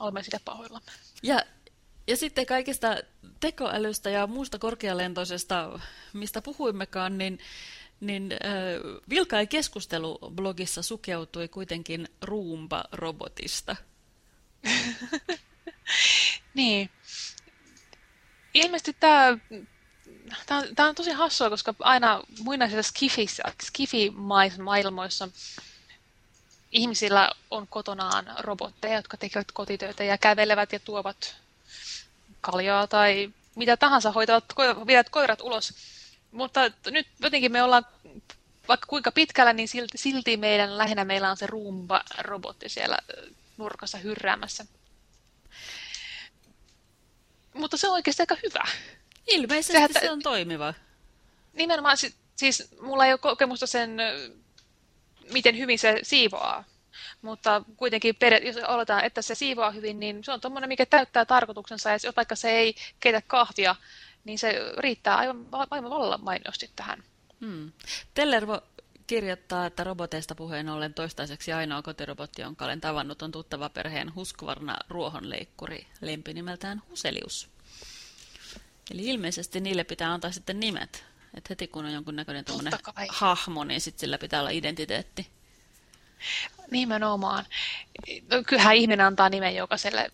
Olemme sitä pahoillamme. Ja, ja sitten kaikista tekoälystä ja muusta korkealentoisesta, mistä puhuimmekaan, niin, niin äh, Vilkai keskustelu blogissa sukeutui kuitenkin Roomba-robotista. niin. Ilmeisesti tämä Tämä on, tämä on tosi hassua, koska aina muinaisissa skifi-maailmoissa ihmisillä on kotonaan robotteja, jotka tekevät kotitöitä ja kävelevät ja tuovat kaljaa tai mitä tahansa, hoitavat viedät koirat ulos. Mutta nyt jotenkin me ollaan vaikka kuinka pitkällä, niin silti, silti meidän, lähinnä meillä on se Roomba-robotti siellä nurkassa hyrräämässä. Mutta se on oikeasti aika hyvä. Ilmeisesti Sehän, se on toimiva. Nimenomaan, siis mulla ei ole kokemusta sen, miten hyvin se siivoaa. Mutta kuitenkin, jos oletaan, että se siivoaa hyvin, niin se on tuommoinen, mikä täyttää tarkoituksensa. Ja vaikka se ei keitä kahvia, niin se riittää aivan, aivan vallan mainiosti tähän. Hmm. Tellervo kirjoittaa, että roboteista puheen ollen toistaiseksi ainoa kotirobotti, jonka olen tavannut, on tuttava perheen Husqvarna ruohonleikkuri, lempinimeltään Huselius. Eli ilmeisesti niille pitää antaa sitten nimet. Et heti kun on jonkunnäköinen hahmo, niin sitten sillä pitää olla identiteetti. Nimenomaan. No, kyllähän ihminen antaa nimen jokaiselle,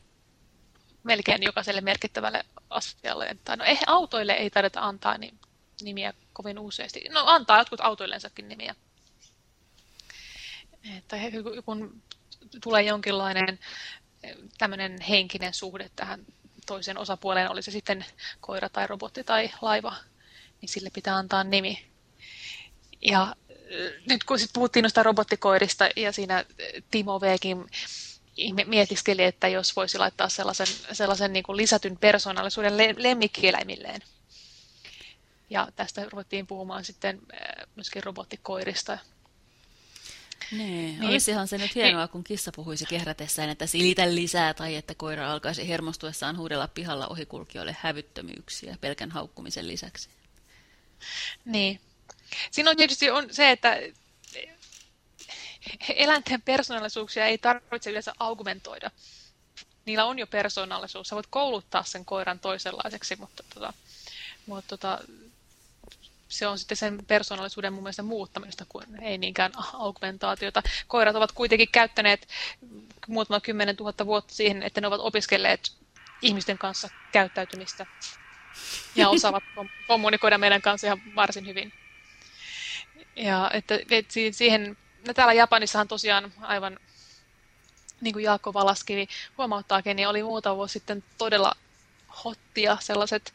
melkein jokaiselle merkittävälle asialle. Tai no eh, autoille ei taideta antaa niin, nimiä kovin useasti. No antaa jotkut autoilleensakin nimiä. Että kun tulee jonkinlainen eh, tämmöinen henkinen suhde tähän toisen osapuoleen, oli se sitten koira tai robotti tai laiva, niin sille pitää antaa nimi. Ja äh, nyt kun sit puhuttiin noista robottikoirista ja siinä Timo Vkin mietiskeli, että jos voisi laittaa sellaisen, sellaisen niin kuin lisätyn persoonallisuuden lemmikkieläimilleen. Ja tästä ruvettiin puhumaan sitten äh, myöskin robottikoirista niin, niin. olisihan se nyt hienoa, niin. kun kissa puhuisi kehrätessään, että silitä lisää tai että koira alkaisi hermostuessaan huudella pihalla ohikulkijoille hävyttömyyksiä pelkän haukkumisen lisäksi. Niin. Siinä on tietysti on se, että eläinten persoonallisuuksia ei tarvitse yleensä argumentoida. Niillä on jo persoonallisuus. Sä voit kouluttaa sen koiran toisenlaiseksi, mutta, tota, mutta tota, se on sitten sen persoonallisuuden mun mielestä muuttamista, kuin ei niinkään augmentaatiota. Koirat ovat kuitenkin käyttäneet muutama kymmenen tuhatta vuotta siihen, että ne ovat opiskelleet ihmisten kanssa käyttäytymistä ja osaavat kommunikoida meidän kanssa ihan varsin hyvin. Ja että, että siihen, no täällä Japanissahan tosiaan aivan niin kuin Jaakko Valaskivi huomauttaakin, niin oli muutama vuosi sitten todella hottia sellaiset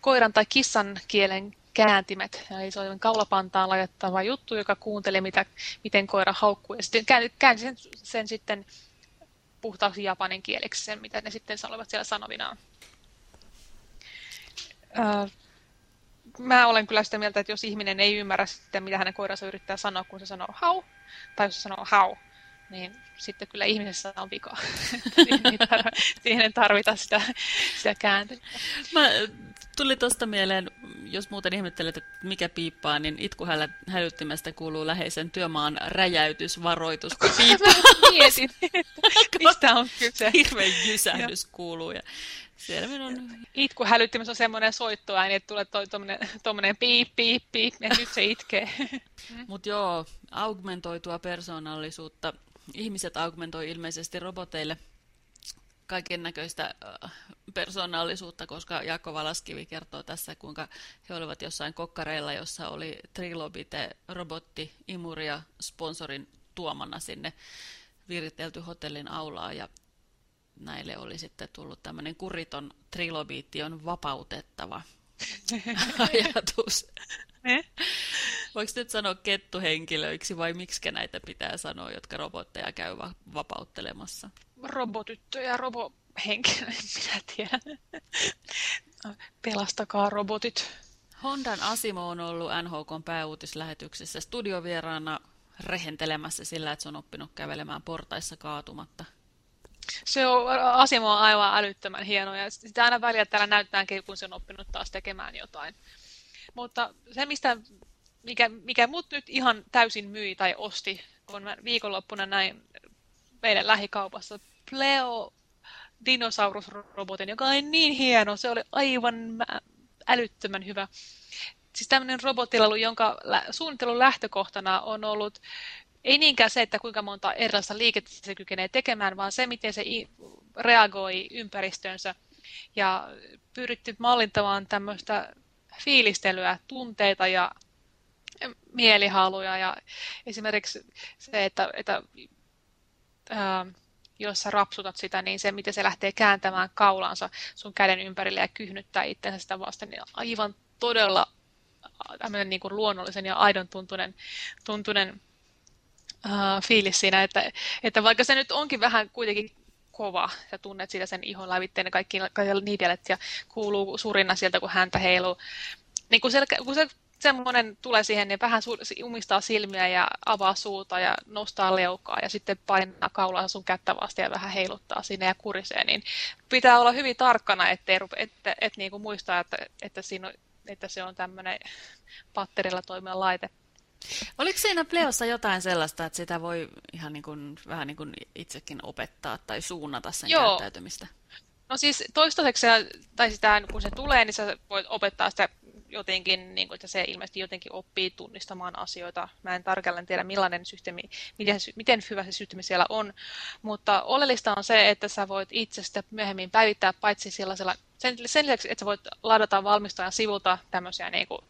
koiran tai kissan kielen kääntimet. Eli se oli kaulapantaan laitettava juttu, joka kuunteli, mitä, miten koira haukkuu. Ja sitten käänsi sen, sen sitten puhtaaksi japanin kieleksi, sen mitä ne sitten olivat siellä sanovinaan. Öö, mä olen kyllä sitä mieltä, että jos ihminen ei ymmärrä sitten, mitä hänen koiransa yrittää sanoa, kun se sanoo hau, tai jos sanoo hau, niin sitten kyllä ihmisessä on vika. siihen ei tarvita sitä, sitä kääntelyä. Mä tuli tuosta mieleen, jos muuten ihmettelet, että mikä piippaa, niin itkuhälyttimestä kuuluu läheisen työmaan räjäytysvaroitus. Kun piippaa. Mietin, mistä on kyse. Hirveän jysähdys kuuluu. Ja siellä minun... Itkuhälyttimessä on semmoinen soittoääni, että tulee tuommoinen piip, piip, piip, ja nyt se itkee. Mutta joo, augmentoitua persoonallisuutta. Ihmiset augmentoi ilmeisesti roboteille kaiken näköistä äh, persoonallisuutta, koska Jaakko Valaskivi kertoo tässä, kuinka he olivat jossain kokkareilla, jossa oli Trilobite, robotti, imuri ja sponsorin tuomana sinne viritelty hotellin aulaa ja näille oli sitten tullut tämmöinen kuriton trilobiitti on vapautettava ajatus. Voiko nyt sanoa kettuhenkilöiksi vai miksi näitä pitää sanoa, jotka robotteja käy vapauttelemassa? Robotyttöjä, robohenkilöitä, minä tiedän. Pelastakaa robotit. Hondan Asimo on ollut NHK pääuutislähetyksessä studiovieraana rehentelemässä sillä, että se on oppinut kävelemään portaissa kaatumatta. Se on, Asimo on aivan älyttömän hieno ja sitä aina välillä täällä näyttääkin, kun se on oppinut taas tekemään jotain. Mutta se, mistä, mikä, mikä mut nyt ihan täysin myi tai osti kun mä viikonloppuna näin meidän lähikaupassa Pleo dinosaurusrobotin, joka on niin hieno. Se oli aivan älyttömän hyvä. Siis tämmöinen robotilalu, jonka suunnittelun lähtökohtana on ollut ei niinkään se, että kuinka monta erilaista liikettä se kykenee tekemään, vaan se, miten se reagoi ympäristönsä. Ja pyritty mallintamaan tämmöistä fiilistelyä, tunteita ja mielihaluja. Ja esimerkiksi se, että, että ää, jos sä rapsutat sitä, niin se, miten se lähtee kääntämään kaulansa sun käden ympärille ja kyhnyttää itsensä sitä vasten, niin aivan todella niin kuin luonnollisen ja aidon tuntunen, tuntunen uh, fiilis siinä, että, että vaikka se nyt onkin vähän kuitenkin kova, ja tunnet siitä sen ihon lävitteen ja kaikki, kaikki niidelet ja kuuluu surina sieltä, kun häntä heiluu. Niin kun, se, kun se semmoinen tulee siihen, niin vähän umistaa silmiä ja avaa suuta ja nostaa leukaa ja sitten painaa kaulaa sun kättä vasta ja vähän heiluttaa sinne ja kurisee, niin pitää olla hyvin tarkkana, ettei, että, että, että niin kuin muistaa, että, että, siinä on, että se on tämmöinen patterilla toimiva laite. Oliko siinä Pleossa jotain sellaista, että sitä voi ihan niin kuin, vähän niin kuin itsekin opettaa tai suunnata sen Joo. käyttäytymistä? No siis toistaiseksi, tai sitä, kun se tulee, niin sä voit opettaa sitä jotenkin, niin kuin, että se ilmeisesti jotenkin oppii tunnistamaan asioita. Mä en tarkalleen tiedä, millainen systeemi, miten, miten hyvä se systeemi siellä on, mutta oleellista on se, että sä voit itse sitä myöhemmin päivittää paitsi sellaisella, sen, sen lisäksi, että sä voit ladata valmistajan sivulta tämmöisiä niin kuin,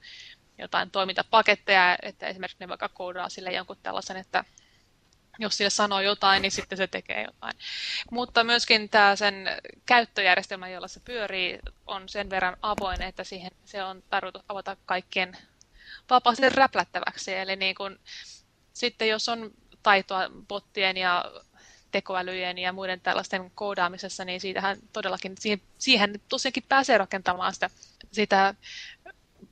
jotain toimintapaketteja, että esimerkiksi ne vaikka koodaa sille jonkun tällaisen, että jos sille sanoo jotain, niin sitten se tekee jotain. Mutta myöskin tämä sen käyttöjärjestelmä, jolla se pyörii, on sen verran avoin, että siihen se on tarkoitus avata kaikkien vapaasti räplättäväksi. Eli niin kun, sitten jos on taitoa bottien ja tekoälyjen ja muiden tällaisten koodaamisessa, niin siitähän todellakin, siihen, siihen tosiaankin pääsee rakentamaan sitä, sitä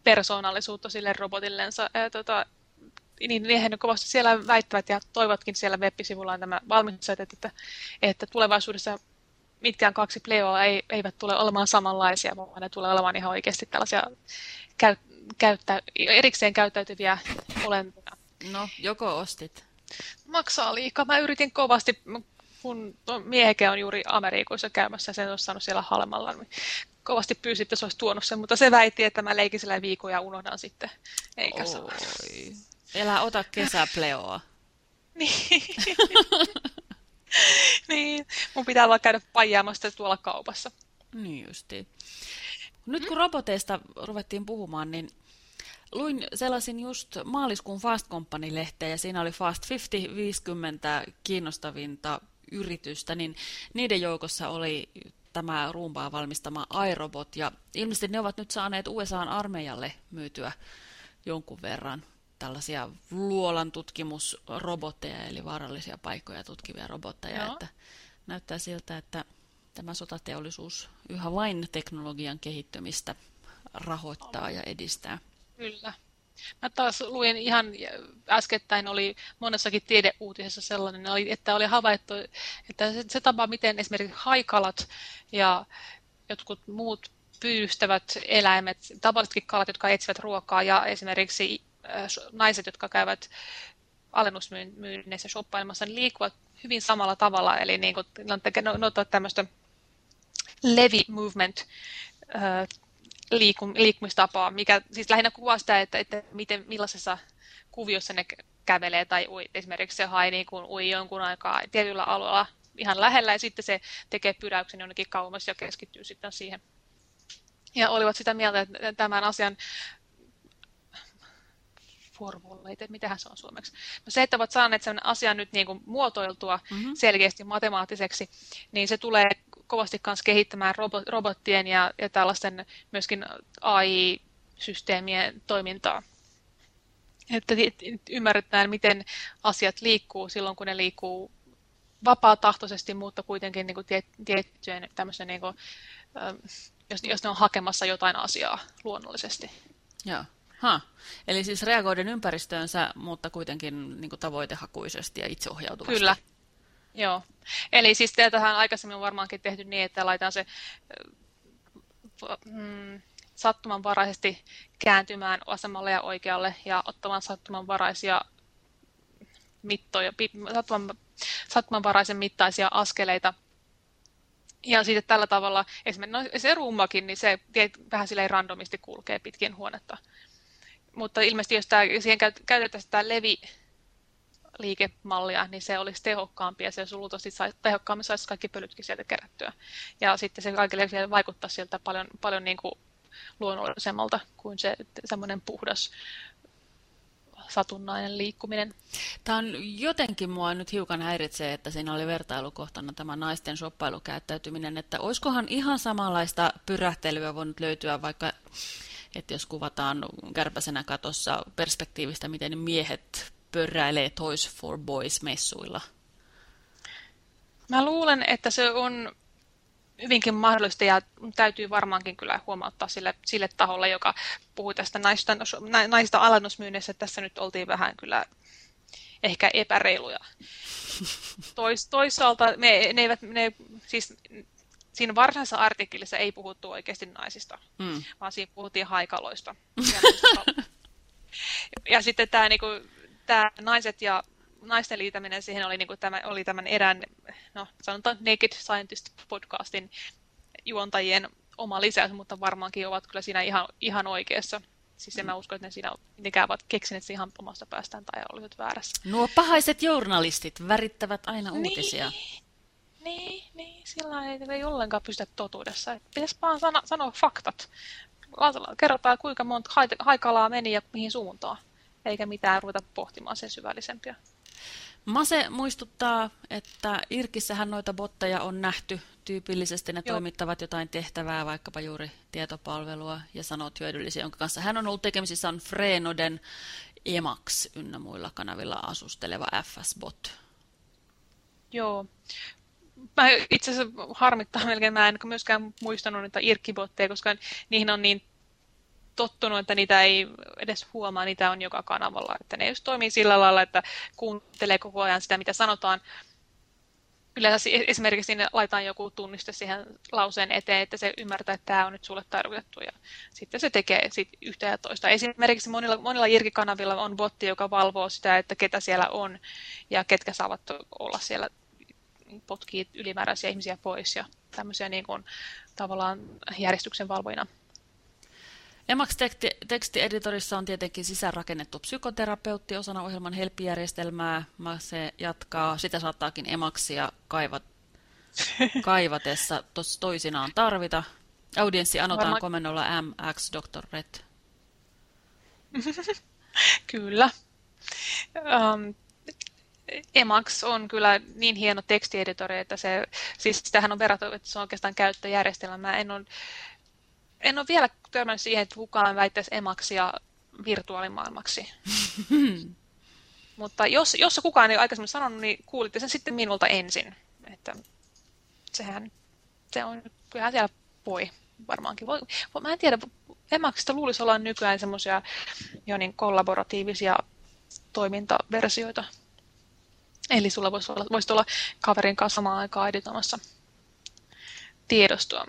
persoonallisuutta sille robotillensa. Ja, tota, niin, niin he kovasti siellä väittävät ja toivotkin siellä web-sivullaan tämä valmistajat, että, että tulevaisuudessa mitkään kaksi pleoa ei, eivät tule olemaan samanlaisia, vaan ne tulee olemaan ihan oikeasti tällaisia käy, käyttä, erikseen käyttäytyviä olentoja. No, joko ostit? Maksaa liikaa. Mä yritin kovasti, kun mieheke on juuri Amerikoissa käymässä, sen olisi saanut siellä halmalla. Niin kovasti pyysi, että se olisi tuonut sen, mutta se väitti, että mä leikin sillä viikon ja unohdan sitten. Eikä se Elä ota kesäpleoa. niin. niin, mun pitää vaan käydä pajaamassa tuolla kaupassa. Niin justiin. Nyt kun roboteista ruvettiin puhumaan, niin luin sellaisin just maaliskuun Fast Company-lehteä ja siinä oli Fast 50, 50 kiinnostavinta yritystä, niin niiden joukossa oli tämä ruumpaa valmistama iRobot ja ilmeisesti ne ovat nyt saaneet USAn armeijalle myytyä jonkun verran tällaisia luolan tutkimusrobotteja, eli vaarallisia paikkoja tutkivia robotteja. Että näyttää siltä, että tämä sotateollisuus yhä vain teknologian kehittymistä rahoittaa ja edistää. Kyllä. Mä taas luin ihan äskettäin, oli monessakin tiedeuutisessa sellainen, että oli havaittu, että se, tapa, miten esimerkiksi haikalat ja jotkut muut pyystävät eläimet, tavallisetkin kalat, jotka etsivät ruokaa ja esimerkiksi Äh, naiset, jotka käyvät alennusmyynneissä shoppailemassa, niin liikkuvat hyvin samalla tavalla. Eli niin kuin, ne ottavat tämmöistä levi movement äh, liikum, liikkumistapaa, mikä siis lähinnä kuvaa sitä, että, että miten, millaisessa kuviossa ne kävelee tai ui. Esimerkiksi se hai niin kuin ui jonkun aikaa tietyllä alueella ihan lähellä ja sitten se tekee pyräyksen jonnekin kauemmas ja keskittyy sitten siihen. Ja olivat sitä mieltä, että tämän asian formulleita, mitähän se on suomeksi. No se, että ovat saaneet sen asian nyt niin kuin muotoiltua mm-hmm. selkeästi matemaattiseksi, niin se tulee kovasti myös kehittämään robot, robottien ja, ja tällaisten myöskin AI-systeemien toimintaa. Että ymmärretään, miten asiat liikkuu silloin, kun ne liikkuu vapaa-tahtoisesti, mutta kuitenkin niin kuin tiettyjen tämmöisen, niin kuin, jos, jos ne on hakemassa jotain asiaa luonnollisesti. Joo. Ha. Eli siis reagoiden ympäristöönsä, mutta kuitenkin niin kuin tavoitehakuisesti ja itseohjautuvasti. Kyllä. Joo. Eli siis tähän aikaisemmin on varmaankin tehty niin, että laitetaan se mm, sattumanvaraisesti kääntymään vasemmalle ja oikealle ja ottamaan sattumanvaraisia mittoja, sattumanvaraisen mittaisia askeleita. Ja sitten tällä tavalla, esimerkiksi no, se rummakin, niin se vähän silleen randomisti kulkee pitkin huonetta. Mutta ilmeisesti jos tämä, siihen käytetään sitä levi, liikemallia, niin se olisi tehokkaampi ja se luultavasti sai, tehokkaammin saisi kaikki pölytkin sieltä kerättyä. Ja sitten se kaikille vaikuttaa sieltä paljon, paljon niin kuin luonnollisemmalta kuin se semmoinen puhdas satunnainen liikkuminen. Tämä on jotenkin mua nyt hiukan häiritsee, että siinä oli vertailukohtana tämä naisten shoppailukäyttäytyminen, että olisikohan ihan samanlaista pyrähtelyä voinut löytyä vaikka, että jos kuvataan kärpäsenä katossa perspektiivistä, miten miehet pörräilee Toys for Boys-messuilla? Mä luulen, että se on hyvinkin mahdollista ja täytyy varmaankin kyllä huomauttaa sille, sille taholle, joka puhui tästä naista, naista alennusmyynnissä, että tässä nyt oltiin vähän kyllä ehkä epäreiluja. Tois, toisaalta me, ne eivät, ne, siis siinä varsinaisessa artikkelissa ei puhuttu oikeasti naisista, mm. vaan siinä puhuttiin haikaloista. Ja, ja sitten tämä niinku, tämä naiset ja naisten liitäminen siihen oli, niin kuin tämä, oli tämän erään, no sanotaan Naked Scientist podcastin juontajien oma lisäys, mutta varmaankin ovat kyllä siinä ihan, ihan oikeassa. Siis en mä usko, että ne siinä nekään ovat keksineet ihan omasta päästään tai olivat väärässä. Nuo pahaiset journalistit värittävät aina niin. uutisia. Niin, niin, sillä ei, ei ollenkaan pystytä totuudessa. Pitäisi vaan sana, sanoa faktat. Kerrotaan, kuinka monta haikalaa meni ja mihin suuntaan eikä mitään ruveta pohtimaan sen syvällisempiä. Mase muistuttaa, että Irkissähän noita botteja on nähty. Tyypillisesti ne Joo. toimittavat jotain tehtävää, vaikkapa juuri tietopalvelua ja sanot hyödyllisiä, jonka kanssa hän on ollut tekemisissä on Freenoden, Emax ynnä muilla kanavilla asusteleva FS-bot. Joo. Mä itse asiassa harmittaa melkein, mä en myöskään muistanut niitä irkkibotteja, koska niihin on niin tottunut, että niitä ei edes huomaa, niitä on joka kanavalla. Että ne just toimii sillä lailla, että kuuntelee koko ajan sitä, mitä sanotaan. Yleensä esimerkiksi sinne laitetaan joku tunniste siihen lauseen eteen, että se ymmärtää, että tämä on nyt sulle tarkoitettu. Ja sitten se tekee sit yhtä ja toista. Esimerkiksi monilla, monilla irkikanavilla on botti, joka valvoo sitä, että ketä siellä on ja ketkä saavat olla siellä potkii ylimääräisiä ihmisiä pois ja tämmöisiä niin kuin, tavallaan järjestyksen valvojina. Emacs-tekstieditorissa on tietenkin sisäänrakennettu psykoterapeutti osana ohjelman helppijärjestelmää. Se jatkaa, sitä saattaakin Emaxia kaivat, kaivatessa tos, toisinaan tarvita. Audienssi anotaan Varmaan... komennolla MX Dr. Red. kyllä. Um, Emacs on kyllä niin hieno tekstieditori, että se, siis sitähän on verrattu, että se on oikeastaan käyttöjärjestelmä. Mä en ole en ole vielä törmännyt siihen, että kukaan väittäisi emaksia virtuaalimaailmaksi. Mutta jos, jos kukaan ei aikaisemmin sanonut, niin kuulitte sen sitten minulta ensin. Että sehän, se on, kyllähän siellä voi varmaankin. Voi, mä en tiedä, Emaksista luulisi olla nykyään semmoisia jo niin kollaboratiivisia toimintaversioita. Eli sulla voisi olla, voisi olla kaverin kanssa samaan aikaan editoimassa tiedostoa.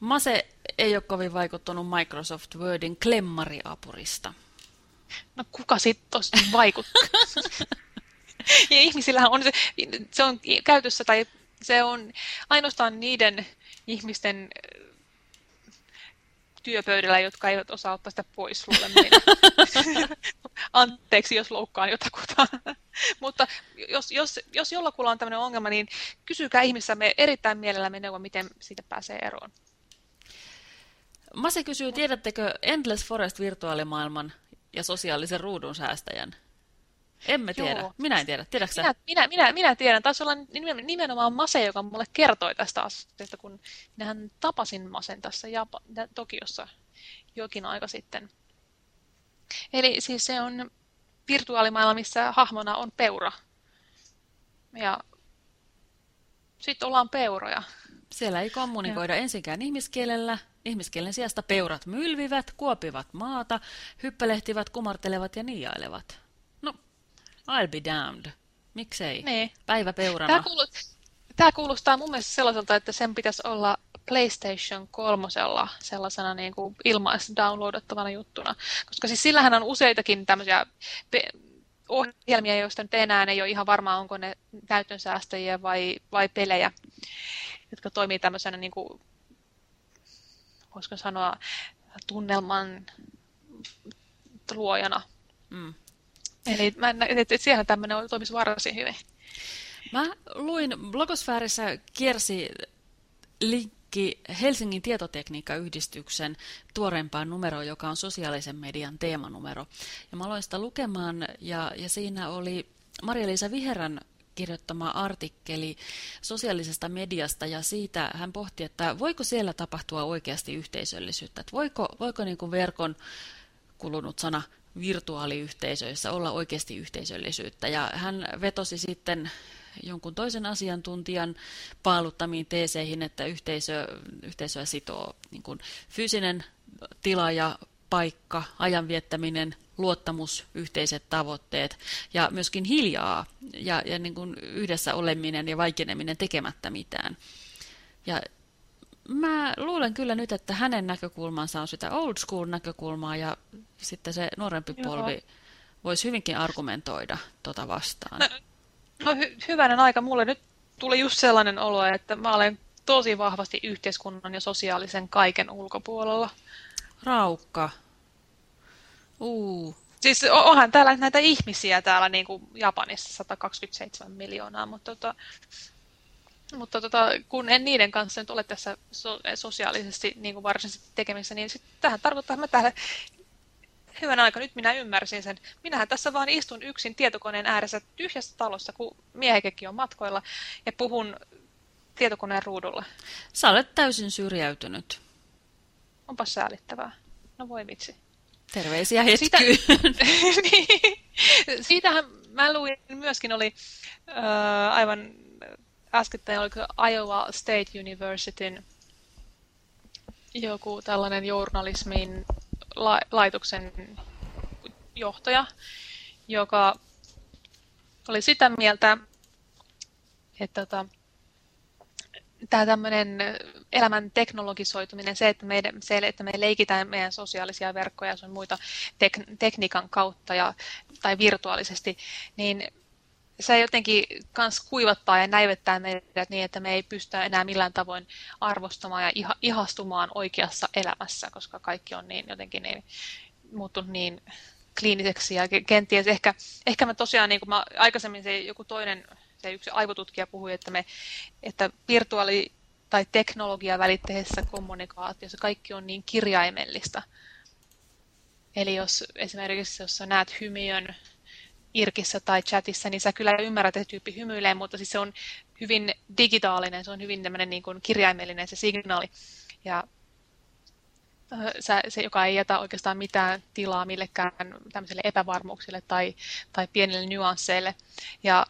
Mase ei ole kovin vaikuttunut Microsoft Wordin klemmariapurista. No kuka sitten vaikuttaa? ja ihmisillähän on se, se on käytössä tai se on ainoastaan niiden ihmisten äh, työpöydällä, jotka eivät osaa ottaa sitä pois, luulen Anteeksi, jos loukkaan jotakuta. Mutta jos, jos, jos jollakulla on tämmöinen ongelma, niin kysykää ihmissä, me erittäin mielellämme neuvoa, miten siitä pääsee eroon. Mase kysyy, tiedättekö Endless Forest virtuaalimaailman ja sosiaalisen ruudun säästäjän? Emme tiedä. Joo. Minä en tiedä. Tiedätkö minä, minä, minä, minä tiedän. Taisi olla nimenomaan Mase, joka mulle kertoi tästä asiasta, kun minähän tapasin Masen tässä Japa- Tokiossa jokin aika sitten. Eli siis se on virtuaalimaailma, missä hahmona on peura. Ja sitten ollaan peuroja. Siellä ei kommunikoida ja. ensinkään ihmiskielellä, Ihmiskielen sijasta peurat mylvivät, kuopivat maata, hyppelehtivät, kumartelevat ja niiailevat. No, I'll be damned. Miksei? Niin. Päivä peurana. Tämä, kuulostaa, tämä kuulostaa mun mielestä sellaiselta, että sen pitäisi olla PlayStation 3 sellaisena niin kuin ilmais downloadattavana juttuna. Koska siis sillähän on useitakin tämmöisiä ohjelmia, joista nyt enää ei ole ihan varmaa, onko ne näytönsäästäjiä vai, vai pelejä, jotka toimii tämmöisenä, niin kuin, voisiko sanoa, tunnelman luojana. Mm. Eli mä, että siellä tämmöinen toimisi varsin hyvin. Mä luin blogosfäärissä kiersi linkki Helsingin tietotekniikkayhdistyksen tuoreempaan numeroon, joka on sosiaalisen median teemanumero. Ja mä aloin sitä lukemaan ja, ja siinä oli Maria-Liisa Viherän kirjoittama artikkeli sosiaalisesta mediasta ja siitä hän pohti, että voiko siellä tapahtua oikeasti yhteisöllisyyttä, että voiko, voiko niin kuin verkon kulunut sana virtuaaliyhteisöissä olla oikeasti yhteisöllisyyttä. Ja hän vetosi sitten jonkun toisen asiantuntijan paaluttamiin teeseihin, että yhteisö, yhteisöä sitoo niin kuin fyysinen tila ja paikka, ajan viettäminen, luottamus, yhteiset tavoitteet ja myöskin hiljaa ja, ja niin kuin yhdessä oleminen ja vaikeneminen tekemättä mitään. Ja mä luulen kyllä nyt, että hänen näkökulmansa on sitä old school näkökulmaa ja sitten se nuorempi Joo. polvi voisi hyvinkin argumentoida tuota vastaan. No, no hy hyvänen aika. Mulle nyt tuli just sellainen olo, että mä olen tosi vahvasti yhteiskunnan ja sosiaalisen kaiken ulkopuolella. Raukka. Uu. Siis onhan täällä näitä ihmisiä täällä niin kuin Japanissa 127 miljoonaa, mutta tota, mutta tota, kun en niiden kanssa nyt ole tässä so sosiaalisesti niin kuin varsinaisesti tekemissä, niin sit tähän tarkoittaa, että mä täällä hyvän aika, nyt minä ymmärsin sen. Minähän tässä vaan istun yksin tietokoneen ääressä tyhjässä talossa, kun miehekekin on matkoilla, ja puhun tietokoneen ruudulla. Sä olet täysin syrjäytynyt. Onpa säälittävää. No voi vitsi. Terveisiä hetkyyn. Siitä, niin, siitähän mä luin myöskin oli äh, aivan äskettäin oliko Iowa State Universityn joku tällainen journalismin la laitoksen johtaja, joka oli sitä mieltä, että tota, tämä tämmöinen elämän teknologisoituminen, se että, meidän, se, että me leikitään meidän sosiaalisia verkkoja ja muita tek, tekniikan kautta ja, tai virtuaalisesti, niin se jotenkin kans kuivattaa ja näivettää meidät niin, että me ei pystytä enää millään tavoin arvostamaan ja iha, ihastumaan oikeassa elämässä, koska kaikki on niin jotenkin niin, muuttunut niin kliiniseksi ja kenties ehkä, ehkä mä tosiaan, niin kuin mä aikaisemmin se joku toinen, se yksi aivotutkija puhui, että, me, että virtuaali- tai teknologia välitteisessä kommunikaatiossa kaikki on niin kirjaimellista. Eli jos esimerkiksi jos sä näet hymiön Irkissä tai chatissa, niin sä kyllä ymmärrät, että tyyppi hymyilee, mutta siis se on hyvin digitaalinen, se on hyvin niin kuin kirjaimellinen se signaali. Ja se, joka ei jätä oikeastaan mitään tilaa millekään tämmöiselle epävarmuuksille tai, tai pienille nyansseille. Ja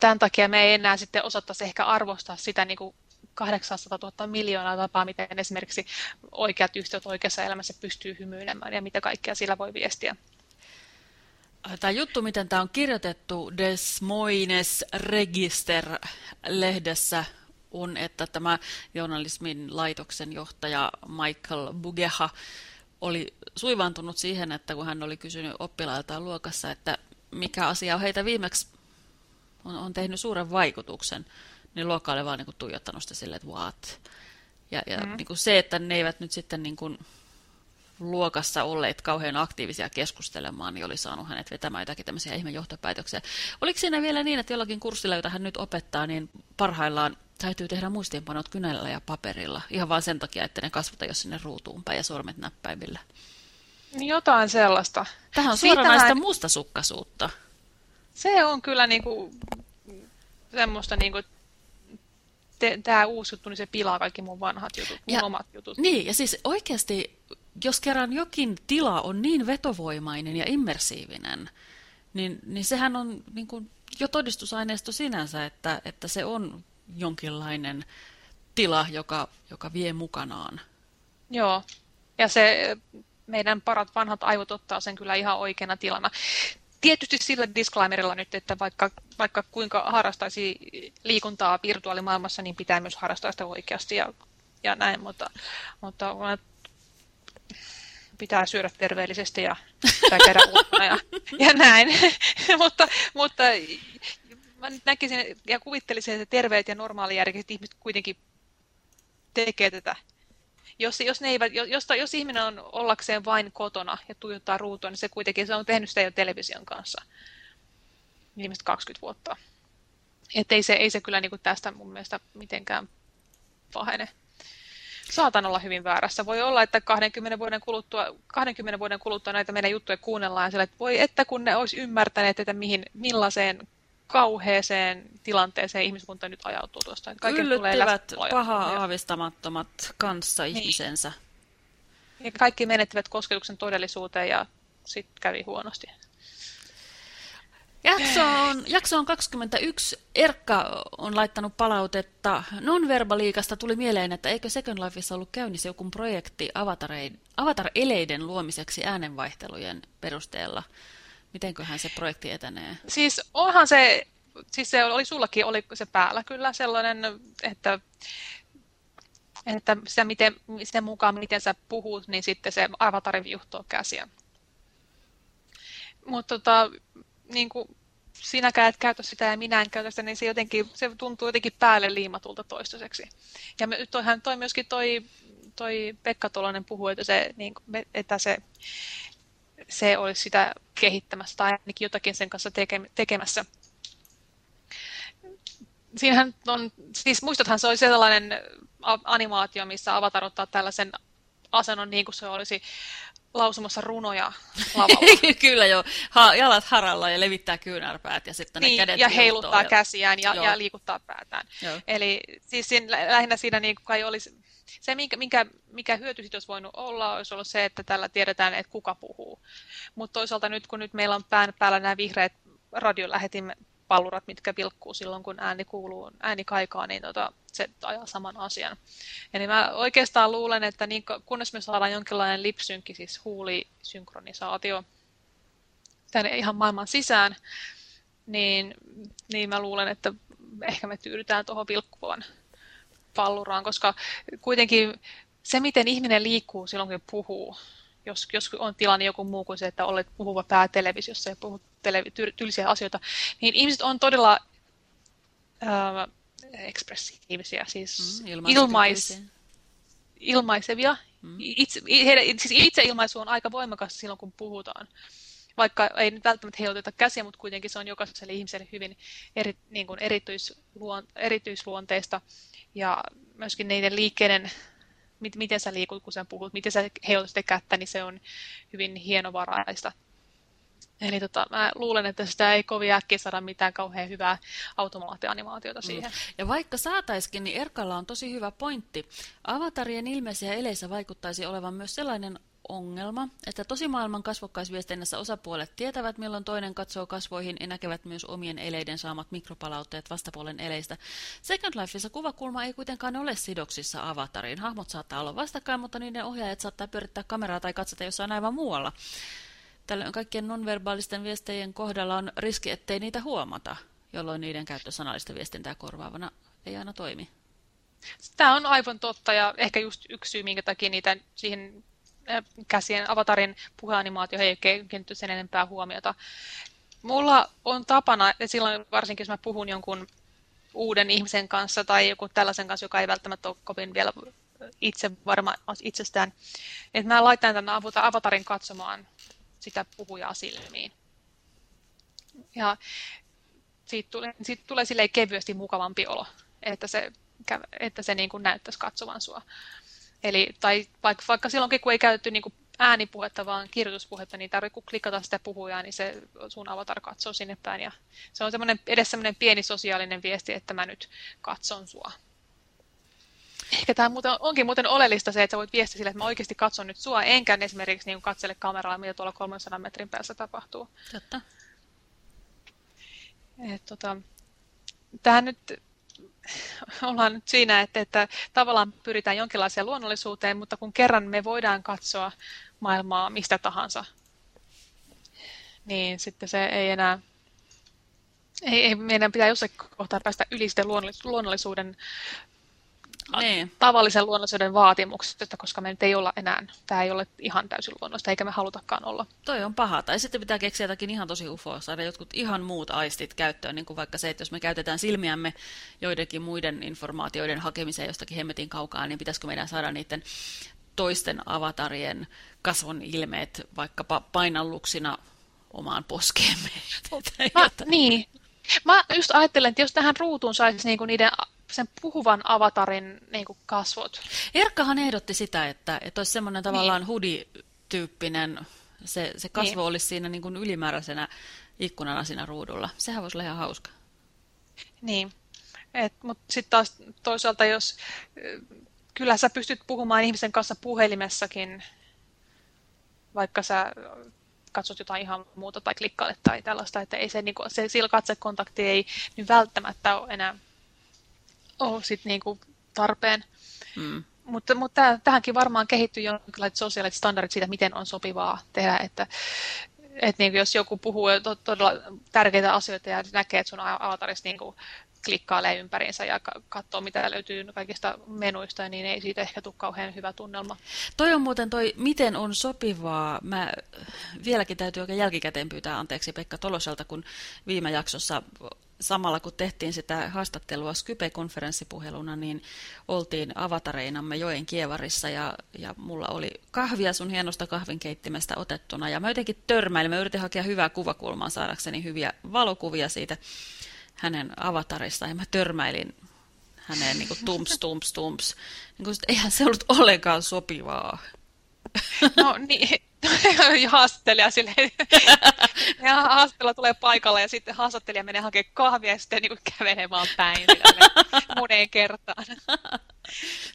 tämän takia me ei enää sitten osattaisi ehkä arvostaa sitä niin kuin 800 000 miljoonaa tapaa, miten esimerkiksi oikeat yhtiöt oikeassa elämässä pystyy hymyilemään ja mitä kaikkea sillä voi viestiä. Tämä juttu, miten tämä on kirjoitettu Des Moines Register-lehdessä, on, että tämä journalismin laitoksen johtaja Michael Bugeha oli suivantunut siihen, että kun hän oli kysynyt oppilailtaan luokassa, että mikä asia on heitä viimeksi on, on tehnyt suuren vaikutuksen, niin luokka oli vaan niin kuin tuijottanut sitä silleen, että what? Ja, ja mm. niin kuin se, että ne eivät nyt sitten niin kuin luokassa olleet kauhean aktiivisia keskustelemaan, niin oli saanut hänet vetämään jotakin tämmöisiä ihme johtopäätöksiä. Oliko siinä vielä niin, että jollakin kurssilla, jota hän nyt opettaa, niin parhaillaan täytyy tehdä muistiinpanot kynällä ja paperilla, ihan vain sen takia, että ne kasvata jos sinne ruutuun päin ja sormet näppäimillä? Jotain sellaista. Tähän on suoranaista Siitähän... mustasukkaisuutta. Se on kyllä niinku semmoista, niinku, tämä uusi juttu, niin se pilaa kaikki mun vanhat jutut, mun ja, omat jutut. Niin, ja siis oikeasti jos kerran jokin tila on niin vetovoimainen ja immersiivinen, niin, niin sehän on niin kuin jo todistusaineisto sinänsä, että, että se on jonkinlainen tila, joka, joka vie mukanaan. Joo, ja se meidän parat vanhat aivot ottaa sen kyllä ihan oikeana tilana. Tietysti sillä disclaimerilla nyt, että vaikka, vaikka kuinka harrastaisi liikuntaa virtuaalimaailmassa, niin pitää myös harrastaa sitä oikeasti ja, ja näin, mutta, mutta pitää syödä terveellisesti ja pitää käydä ulkona ja, ja näin. mutta, mutta mä nyt näkisin ja kuvittelisin, että terveet ja normaalijärkiset ihmiset kuitenkin tekee tätä. Jos, jos, ne eivät, jos, jos ihminen on ollakseen vain kotona ja tuijottaa ruutua, niin se kuitenkin se on tehnyt sitä jo television kanssa viimeiset 20 vuotta. Että ei se, ei se kyllä niin kuin tästä mun mielestä mitenkään pahene. Saatan olla hyvin väärässä. Voi olla, että 20 vuoden kuluttua, 20 vuoden kuluttua näitä meidän juttuja kuunnellaan sillä, että voi että kun ne olisi ymmärtäneet, että mihin, millaiseen kauheeseen tilanteeseen ihmiskunta nyt ajautuu tuosta. Yllyttivät pahaa aavistamattomat kanssa niin. ihmisensä. Ja kaikki menettivät kosketuksen todellisuuteen ja sitten kävi huonosti. Jakso on, jakso on 21. Erkka on laittanut palautetta. Nonverbaliikasta tuli mieleen, että eikö Second Lifeissa ollut käynnissä joku projekti avatar-eleiden luomiseksi äänenvaihtelujen perusteella. Mitenköhän se projekti etenee? Siis onhan se, siis se oli sullakin oli se päällä kyllä sellainen, että että se miten, sen mukaan, miten sä puhut, niin sitten se avatari viuhtoo käsiä. Mutta tota, niin kuin sinäkään et käytä sitä ja minä en käytä sitä, niin se, jotenkin, se tuntuu jotenkin päälle liimatulta toistaiseksi. Ja me, toihan toi myöskin toi, toi Pekka Tolonen puhui, että se, niin, että se, se olisi sitä kehittämässä tai ainakin jotakin sen kanssa teke, tekemässä. Siinähän on, siis muistathan se oli sellainen animaatio, missä Avatar ottaa tällaisen asennon niin kuin se olisi lausumassa runoja lavalla. Kyllä jo, ha, jalat haralla ja levittää kyynärpäät ja sitten niin, ne kädet ja heiluttaa ja... käsiään ja, ja liikuttaa päätään. Joo. Eli siis siinä, lähinnä siinä niin kai olisi, se minkä, minkä, mikä hyöty siitä olisi voinut olla, olisi ollut se, että tällä tiedetään, että kuka puhuu. Mutta toisaalta nyt kun nyt meillä on pään päällä nämä vihreät radiolähetimme pallurat, mitkä vilkkuu silloin, kun ääni kuuluu, ääni kaikaa, niin tota, se ajaa saman asian. Eli mä oikeastaan luulen, että niin, kunnes me saadaan jonkinlainen lipsynkki, siis huulisynkronisaatio tänne ihan maailman sisään, niin, niin mä luulen, että ehkä me tyydytään tuohon vilkkuvan palluraan, koska kuitenkin se, miten ihminen liikkuu silloin, kun puhuu, jos, jos on tilanne joku muu kuin se, että olet puhuva päätelevisiossa ja puhut televi- tylsiä asioita, niin ihmiset on todella äh, ekspressiivisia, siis mm, ilmais, ilmaisevia. Mm. Itse, heidän, siis itseilmaisu on aika voimakas silloin, kun puhutaan. Vaikka ei nyt välttämättä heiluteta käsiä, mutta kuitenkin se on jokaiselle ihmiselle hyvin eri, niin kuin erityisluon, erityisluonteista. Ja myöskin niiden liikkeiden, miten sä liikut, kun sä puhut, miten sä heilutat kättä, niin se on hyvin hienovaraista. Eli tota, mä luulen, että sitä ei kovin äkkiä saada mitään kauhean hyvää automaattianimaatiota mm. siihen. Mm. Ja vaikka saataiskin, niin Erkalla on tosi hyvä pointti. Avatarien ilmeisiä eleissä vaikuttaisi olevan myös sellainen ongelma, että tosimaailman kasvokkaisviestinnässä osapuolet tietävät, milloin toinen katsoo kasvoihin ja näkevät myös omien eleiden saamat mikropalautteet vastapuolen eleistä. Second Lifeissa kuvakulma ei kuitenkaan ole sidoksissa avatariin. Hahmot saattaa olla vastakkain, mutta niiden ohjaajat saattaa pyörittää kameraa tai katsota jossain aivan muualla. Tällöin kaikkien nonverbaalisten viestejen kohdalla on riski, ettei niitä huomata, jolloin niiden käyttö sanallista viestintää korvaavana ei aina toimi. Tämä on aivan totta ja ehkä just yksi syy, minkä takia niitä siihen käsien avatarin puheanimaatio ei kiinnitty sen enempää huomiota. Mulla on tapana, että silloin varsinkin jos mä puhun jonkun uuden ihmisen kanssa tai joku tällaisen kanssa, joka ei välttämättä ole kovin vielä itse varma itsestään, että mä laitan tämän avatarin katsomaan sitä puhujaa silmiin. Ja siitä tulee, siitä tulee silleen kevyesti mukavampi olo, että se, että se niin kuin näyttäisi katsovan sua. Eli, tai vaikka, vaikka silloinkin, kun ei käytetty niin kuin äänipuhetta, vaan kirjoituspuhetta, niin tarvitsee kun klikata sitä puhujaa, niin se sun avatar katsoo sinne päin. Ja se on semmoinen, edes semmoinen pieni sosiaalinen viesti, että mä nyt katson sua. Ehkä tämä muuten, onkin muuten oleellista se, että sä voit viestiä sille, että mä oikeasti katson nyt sua, enkä esimerkiksi niin katsele kameralla, mitä tuolla 300 metrin päässä tapahtuu. Totta. Et, tota, tähän nyt ollaan nyt siinä, että, että tavallaan pyritään jonkinlaiseen luonnollisuuteen, mutta kun kerran me voidaan katsoa maailmaa mistä tahansa, niin sitten se ei enää, ei, ei meidän pitää jossain kohtaa päästä yli luonnollisuuden niin. tavallisen luonnollisuuden vaatimuksesta, koska me nyt ei olla enää, tämä ei ole ihan täysin luonnollista, eikä me halutakaan olla. Toi on paha. Tai sitten pitää keksiä jotakin ihan tosi ufoa, saada jotkut ihan muut aistit käyttöön, niin kuin vaikka se, että jos me käytetään silmiämme joidenkin muiden informaatioiden hakemiseen jostakin hemmetin kaukaa, niin pitäisikö meidän saada niiden toisten avatarien kasvon ilmeet vaikkapa painalluksina omaan poskeemme. Mä, niin. Mä just ajattelen, että jos tähän ruutuun saisi niinku niiden sen puhuvan avatarin niinku kasvot. Erkkahan ehdotti sitä, että, että olisi semmoinen niin. tavallaan niin. hoodie-tyyppinen, se, se kasvo niin. olisi siinä niin kuin ylimääräisenä ikkunana siinä ruudulla. Sehän voisi olla ihan hauska. Niin, mutta sitten taas toisaalta, jos kyllä sä pystyt puhumaan ihmisen kanssa puhelimessakin, vaikka sä katsot jotain ihan muuta tai klikkailet tai tällaista, että ei se, niin kuin, se sillä katsekontakti ei niin välttämättä ole enää ole sit niin kuin tarpeen. Mm. Mutta, mutta tähänkin varmaan kehittyy jonkinlaiset sosiaaliset standardit siitä, miten on sopivaa tehdä, että että niin jos joku puhuu todella tärkeitä asioita ja näkee, että sun avatarissa niin klikkailee ympäriinsä ja katsoo, mitä löytyy kaikista menuista, niin ei siitä ehkä tule kauhean hyvä tunnelma. Toi on muuten toi, miten on sopivaa. Mä vieläkin täytyy oikein jälkikäteen pyytää anteeksi Pekka Toloselta, kun viime jaksossa samalla kun tehtiin sitä haastattelua Skype-konferenssipuheluna, niin oltiin avatareinamme joen kievarissa ja, ja mulla oli kahvia sun hienosta kahvinkeittimestä otettuna ja mä jotenkin törmäilin, mä yritin hakea hyvää kuvakulmaa saadakseni hyviä valokuvia siitä hänen avatarista ja mä törmäilin häneen niin kuin tumps, tumps, tumps. Niin kuin, eihän se ollut ollenkaan sopivaa. No niin, haastattelija silleen, ja haastattelija tulee paikalle ja sitten haastattelija menee hakemaan kahvia ja sitten niin kävelee vaan päin moneen kertaan.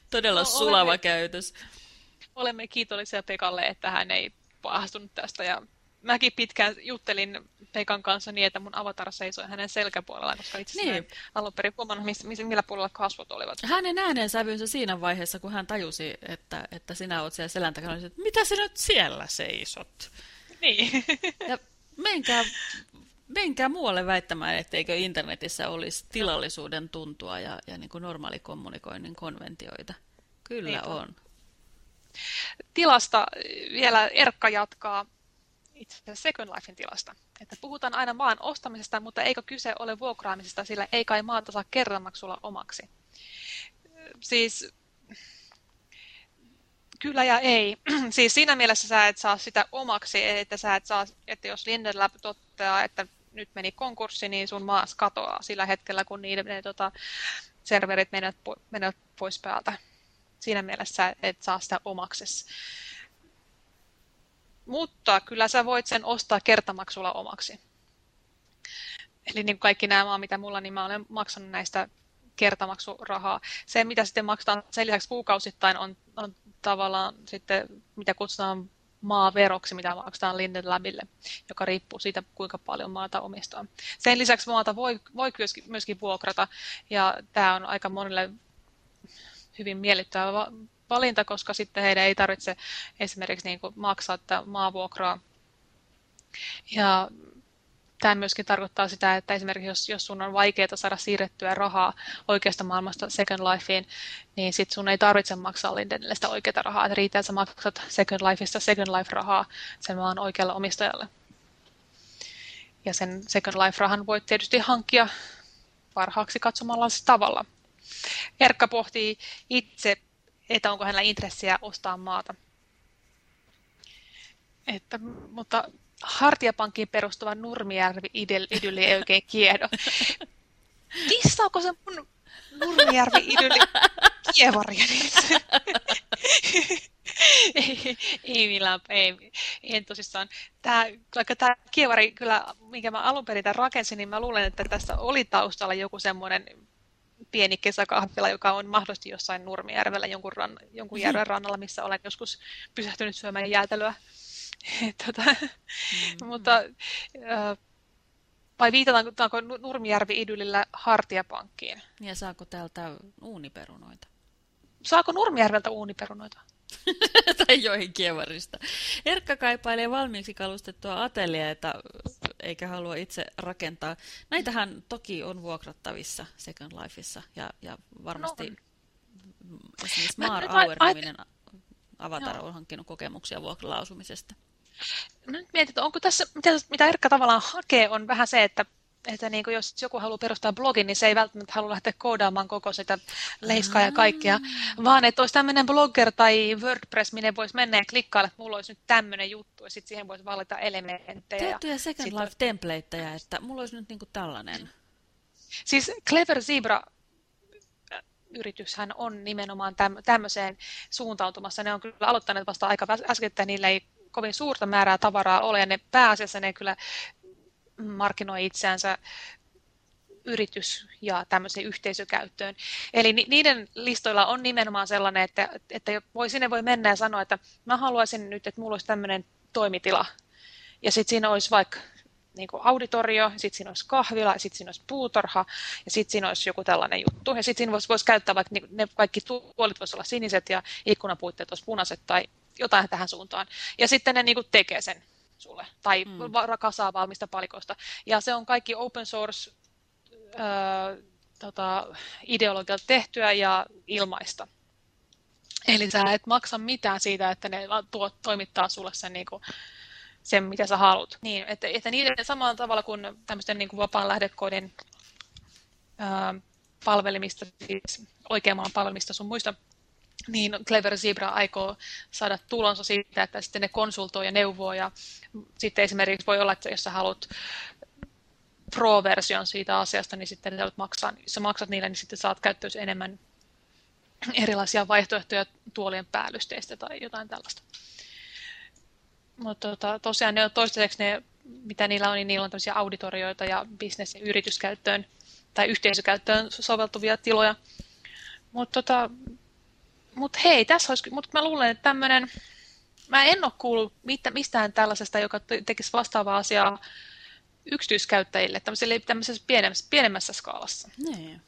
Todella no, sulava olemme, käytös. Olemme kiitollisia Pekalle, että hän ei pahastunut tästä ja mäkin pitkään juttelin Pekan kanssa niin, että mun avatar seisoi hänen selkäpuolella, koska itse niin. alun perin huomannut, miss, miss, millä puolella kasvot olivat. Hänen äänensävynsä siinä vaiheessa, kun hän tajusi, että, että sinä olet siellä selän takana, niin että mitä sinä nyt siellä seisot? Niin. Ja menkää, menkää muualle väittämään, etteikö internetissä olisi tilallisuuden tuntua ja, ja niin kuin normaali kommunikoinnin konventioita. Kyllä niin on. Tilasta vielä Erkka jatkaa itse Second Lifein tilasta. Että puhutaan aina maan ostamisesta, mutta eikö kyse ole vuokraamisesta, sillä ei kai maata saa kerranmaksulla omaksi. Siis kyllä ja ei. siis siinä mielessä sä et saa sitä omaksi, että sä et saa, että jos Lindelab toteaa, että nyt meni konkurssi, niin sun maas katoaa sillä hetkellä, kun niiden ne, tota, serverit menevät, pois päältä. Siinä mielessä et saa sitä omaksesi. Mutta kyllä sä voit sen ostaa kertamaksulla omaksi. Eli niin kaikki nämä mitä mulla, niin mä olen maksanut näistä kertamaksurahaa. Se, mitä sitten maksetaan sen lisäksi kuukausittain, on, on tavallaan sitten, mitä kutsutaan maaveroksi, mitä maksetaan Linden Labille, joka riippuu siitä, kuinka paljon maata omistaa. Sen lisäksi maata voi, voi myöskin vuokrata, ja tämä on aika monille hyvin miellyttävä valinta, koska sitten heidän ei tarvitse esimerkiksi niin kuin maksaa tätä maavuokraa. Ja tämä myöskin tarkoittaa sitä, että esimerkiksi jos, jos sun on vaikeaa saada siirrettyä rahaa oikeasta maailmasta Second Lifeen, niin sit sun ei tarvitse maksaa Lindenille sitä oikeaa rahaa. Että riittää, että sä maksat Second Lifeista Second Life-rahaa sen maan oikealle omistajalle. Ja sen Second Life-rahan voit tietysti hankkia parhaaksi katsomalla tavalla. Erkka pohtii itse että onko hänellä intressiä ostaa maata. Että, mutta Hartiapankkiin perustuva Nurmijärvi-idylli ei oikein kiedo. Kissaako se mun Nurmijärvi-idylli kievaria? ei, ei millään, ei, en tosissaan. Tää, vaikka tämä kievari kyllä, minkä mä alun perin rakensin, niin mä luulen, että tässä oli taustalla joku semmoinen pieni kesäkahvila, joka on mahdollisesti jossain Nurmijärvellä jonkun, ran, jonkun mhm. järven rannalla, missä olen joskus pysähtynyt syömään jäätelöä. tota, mm-hmm. Mutta äh, vai viitataanko Nurmijärvi-idyllillä Hartiapankkiin? Ja saako täältä uuniperunoita? Saako Nurmijärveltä uuniperunoita? tai joihin kievarista. Erkka kaipailee valmiiksi kalustettua ateliaita, eikä halua itse rakentaa. Näitähän toki on vuokrattavissa Second Lifeissa ja, ja varmasti no esimerkiksi Mar Auer-niminen avatar on hankkinut kokemuksia vuokralla-asumisesta. No nyt mietit, onko tässä, mitä, mitä Erkka tavallaan hakee, on vähän se, että että niin kuin jos joku haluaa perustaa blogin, niin se ei välttämättä halua lähteä koodaamaan koko sitä leiskaa ja kaikkea, vaan että olisi tämmöinen blogger tai WordPress, minne voisi mennä ja klikkailla, että mulla olisi nyt tämmöinen juttu, ja sitten siihen voisi valita elementtejä. Tiettyjä Second Life templateja, että mulla olisi nyt niin kuin tällainen. Siis Clever Zebra äh, yrityshän on nimenomaan tämmöiseen suuntautumassa. Ne on kyllä aloittaneet vasta aika äsken, että niillä ei kovin suurta määrää tavaraa ole, ja ne pääasiassa ne kyllä markkinoi itseänsä yritys- ja tämmöiseen yhteisökäyttöön. Eli niiden listoilla on nimenomaan sellainen, että, että voi, sinne voi mennä ja sanoa, että mä haluaisin nyt, että mulla olisi tämmöinen toimitila. Ja sitten siinä olisi vaikka niin auditorio, sitten siinä olisi kahvila, sitten siinä olisi puutarha, ja sitten siinä olisi joku tällainen juttu. Ja sitten siinä voisi, voisi käyttää vaikka niin, ne kaikki tuolit voisivat olla siniset ja ikkunapuitteet olisi punaiset tai jotain tähän suuntaan. Ja sitten ne niin tekee sen sulle, tai mm. kasaa valmista palikoista. Ja se on kaikki open source ää, tota, ideologialta tehtyä ja ilmaista. Eli sä et maksa mitään siitä, että ne tuot, toimittaa sulle sen, niin kuin, sen mitä sä haluat. Niin, että, että niiden samalla tavalla kuin tämmöisten niin kuin vapaan lähdekoodin ää, palvelimista, siis oikean palvelimista sun muista niin Clever Zebra aikoo saada tulonsa siitä, että sitten ne konsultoi ja neuvoo. Ja sitten esimerkiksi voi olla, että jos sä haluat Pro-version siitä asiasta, niin sitten sä, maksaa, jos sä maksat niille, niin sitten saat käyttöön enemmän erilaisia vaihtoehtoja tuolien päällysteistä tai jotain tällaista. Mutta tota, tosiaan ne on toistaiseksi ne, mitä niillä on, niin niillä on tämmöisiä auditorioita ja business- ja yrityskäyttöön tai yhteisökäyttöön soveltuvia tiloja. Mutta tota, mutta hei, tässä olisi, mutta mä luulen, että tämmöinen, mä en ole kuullut mistään tällaisesta, joka tekisi vastaavaa asiaa yksityiskäyttäjille tämmöisessä pienemmässä, pienemmässä skaalassa. Niin.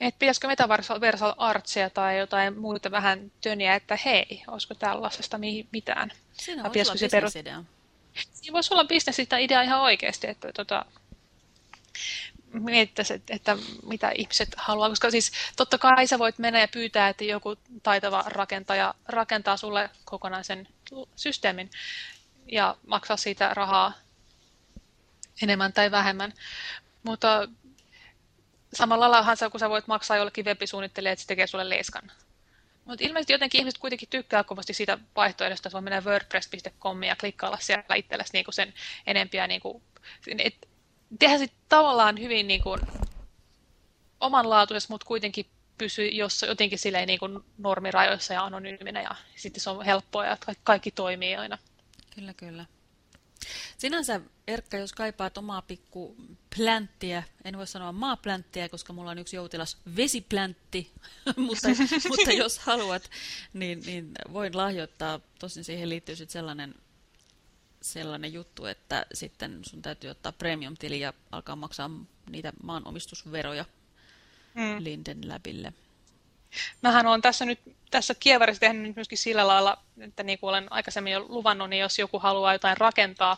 Että pitäisikö Metaversal Artsia tai jotain muita vähän töniä, että hei, olisiko tällaisesta mitään? Siinä voisi olla bisnesidea. Siinä voisi olla bisnesidea ihan oikeasti, että tota, mietittäisiin, että, että mitä ihmiset haluaa, koska siis totta kai sä voit mennä ja pyytää, että joku taitava rakentaja rakentaa sulle kokonaisen systeemin ja maksaa siitä rahaa enemmän tai vähemmän. Mutta samalla laillahan sä, kun sä voit maksaa jollekin webisuunnittelijalle, että se tekee sulle leiskan. Mutta ilmeisesti jotenkin ihmiset kuitenkin tykkää kovasti siitä vaihtoehdosta, että voi mennä wordpress.com ja klikkailla siellä itsellesi niinku sen enempiä, niinku, et, tehdä sitten tavallaan hyvin niin kuin omanlaatuisesti, mutta kuitenkin pysyy jos jotenkin silleen niin kuin normirajoissa ja anonyyminä ja sitten se on helppoa ja kaikki toimii aina. Kyllä, kyllä. Sinänsä, Erkka, jos kaipaat omaa pikku plänttiä, en voi sanoa maaplänttiä, koska mulla on yksi joutilas vesipläntti, mutta, mutta jos haluat, niin, niin voin lahjoittaa. Tosin siihen liittyy sitten sellainen sellainen juttu, että sitten sun täytyy ottaa premium-tili ja alkaa maksaa niitä maanomistusveroja mm. Linden läpille. Mähän olen tässä nyt tässä kievarissa tehnyt nyt myöskin sillä lailla, että niin kuin olen aikaisemmin jo luvannut, niin jos joku haluaa jotain rakentaa,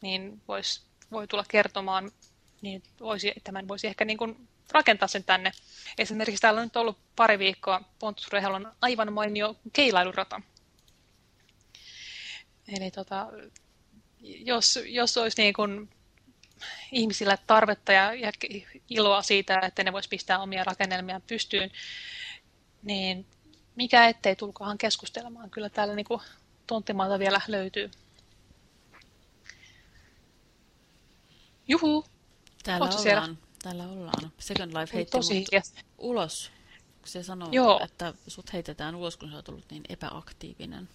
niin vois, voi tulla kertomaan, niin voisi, tämän voisi ehkä niin kuin rakentaa sen tänne. Esimerkiksi täällä on nyt ollut pari viikkoa Pontus on aivan mainio keilailurata. Eli tota, jos, jos olisi niin kuin ihmisillä tarvetta ja, ja iloa siitä, että ne vois pistää omia rakennelmia pystyyn, niin mikä ettei tulkohan keskustelemaan. Kyllä täällä niin kuin tonttimaata vielä löytyy. Juhu! Täällä ollaan, siellä? täällä ollaan. Second Life heitti Tosi mut ulos. Se sanoo, Joo. että sut heitetään ulos, kun sä oot ollut niin epäaktiivinen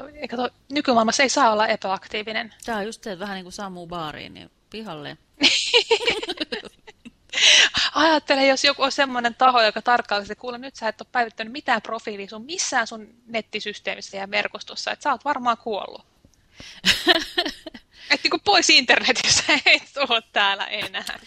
to, eikä to, nykymaailmassa ei saa olla epäaktiivinen. Tämä on just se, että vähän niin kuin sammuu baariin, niin pihalle. Ajattele, jos joku on semmoinen taho, joka tarkkailisi, että kuule, nyt sä et ole päivittänyt mitään profiilia sun missään sun nettisysteemissä ja verkostossa, että sä oot varmaan kuollut. että niin pois internetissä ei ole täällä enää.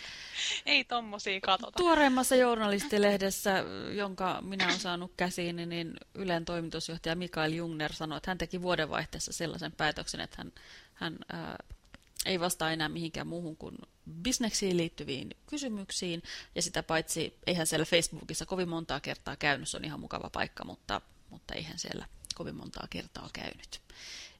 Ei tommosia katsota. Tuoreimmassa journalistilehdessä, jonka minä olen saanut käsiin, niin Ylen toimitusjohtaja Mikael Jungner sanoi, että hän teki vuodenvaihteessa sellaisen päätöksen, että hän, hän ää, ei vastaa enää mihinkään muuhun kuin bisneksiin liittyviin kysymyksiin. Ja sitä paitsi, eihän siellä Facebookissa kovin montaa kertaa käynyt, se on ihan mukava paikka, mutta, mutta eihän siellä kovin montaa kertaa käynyt.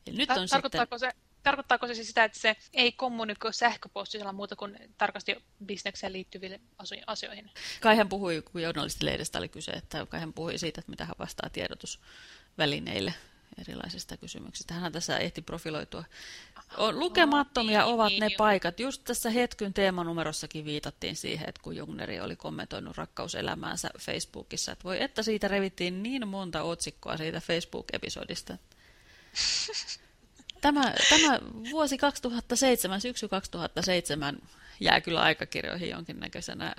Eli nyt on Tarkoittaako sitten... se tarkoittaako se siis sitä, että se ei kommunikoi sähköpostisella muuta kuin tarkasti bisnekseen liittyville asioihin? Kai hän puhui, kun journalistilehdestä oli kyse, että kai hän puhui siitä, että mitä hän vastaa tiedotusvälineille erilaisista kysymyksistä. Hän tässä ehti profiloitua. On, lukemattomia oh, ovat niin, ne niin, paikat. Just tässä hetken teemanumerossakin viitattiin siihen, että kun Jungneri oli kommentoinut rakkauselämäänsä Facebookissa, että voi että siitä revittiin niin monta otsikkoa siitä Facebook-episodista. Tämä, tämä vuosi 2007, syksy 2007 jää kyllä aikakirjoihin jonkinnäköisenä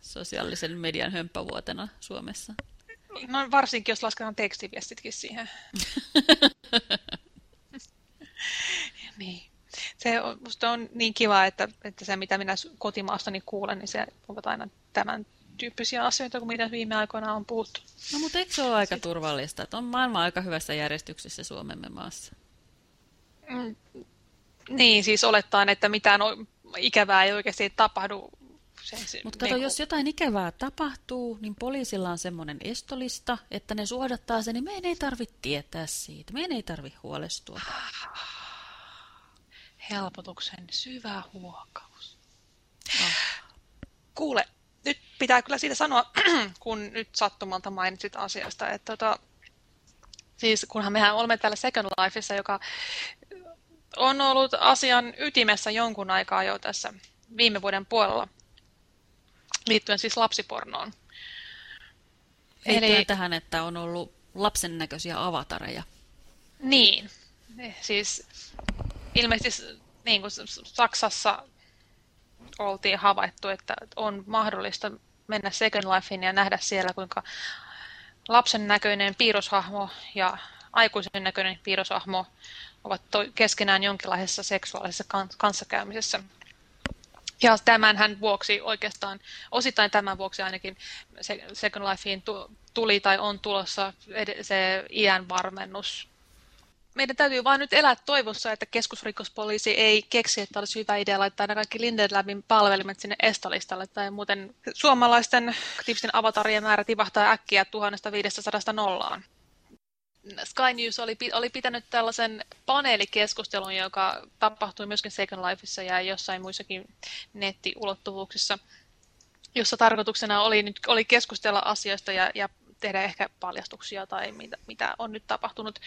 sosiaalisen median hömppävuotena Suomessa. No varsinkin, jos lasketaan tekstiviestitkin siihen. niin. Se on, musta on niin kiva, että, että se mitä minä kotimaastani kuulen, niin se ovat aina tämän tyyppisiä asioita kuin mitä viime aikoina on puhuttu. No mutta eikö se ole aika turvallista, että on maailma aika hyvässä järjestyksessä Suomemme maassa? Mm, niin, siis olettaen, että mitään ikävää ei oikeasti tapahdu. Mutta kato, niin jos jotain ikävää tapahtuu, niin poliisilla on semmoinen estolista, että ne suodattaa sen, niin meidän ei tarvitse tietää siitä. Meidän ei tarvitse huolestua. Helpotuksen syvä huokaus. Oh. Kuule, nyt pitää kyllä siitä sanoa, kun nyt sattumalta mainitsit asiasta, että tota, siis kunhan mehän olemme täällä Second Lifeissa, joka on ollut asian ytimessä jonkun aikaa jo tässä viime vuoden puolella, liittyen siis lapsipornoon. Eli tähän, että on ollut lapsen näköisiä avatareja. Niin, siis ilmeisesti niin kuin Saksassa oltiin havaittu, että on mahdollista mennä Second Lifein ja nähdä siellä, kuinka lapsen näköinen piirroshahmo ja aikuisen näköinen piirroshahmo ovat keskenään jonkinlaisessa seksuaalisessa kanssakäymisessä. Ja tämänhän vuoksi oikeastaan, osittain tämän vuoksi ainakin Second Lifeen tuli tai on tulossa se iän varmennus. Meidän täytyy vain nyt elää toivossa, että keskusrikospoliisi ei keksi, että olisi hyvä idea laittaa nämä kaikki Lindenlabin palvelimet sinne estalistalle, tai muuten suomalaisten aktiivisten avatarien määrä tivahtaa äkkiä 1500 nollaan. Sky News oli, oli pitänyt tällaisen paneelikeskustelun, joka tapahtui myöskin Second Lifeissa ja jossain muissakin nettiulottuvuuksissa, jossa tarkoituksena oli, nyt, oli keskustella asioista ja, ja tehdä ehkä paljastuksia tai mitä, mitä on nyt tapahtunut.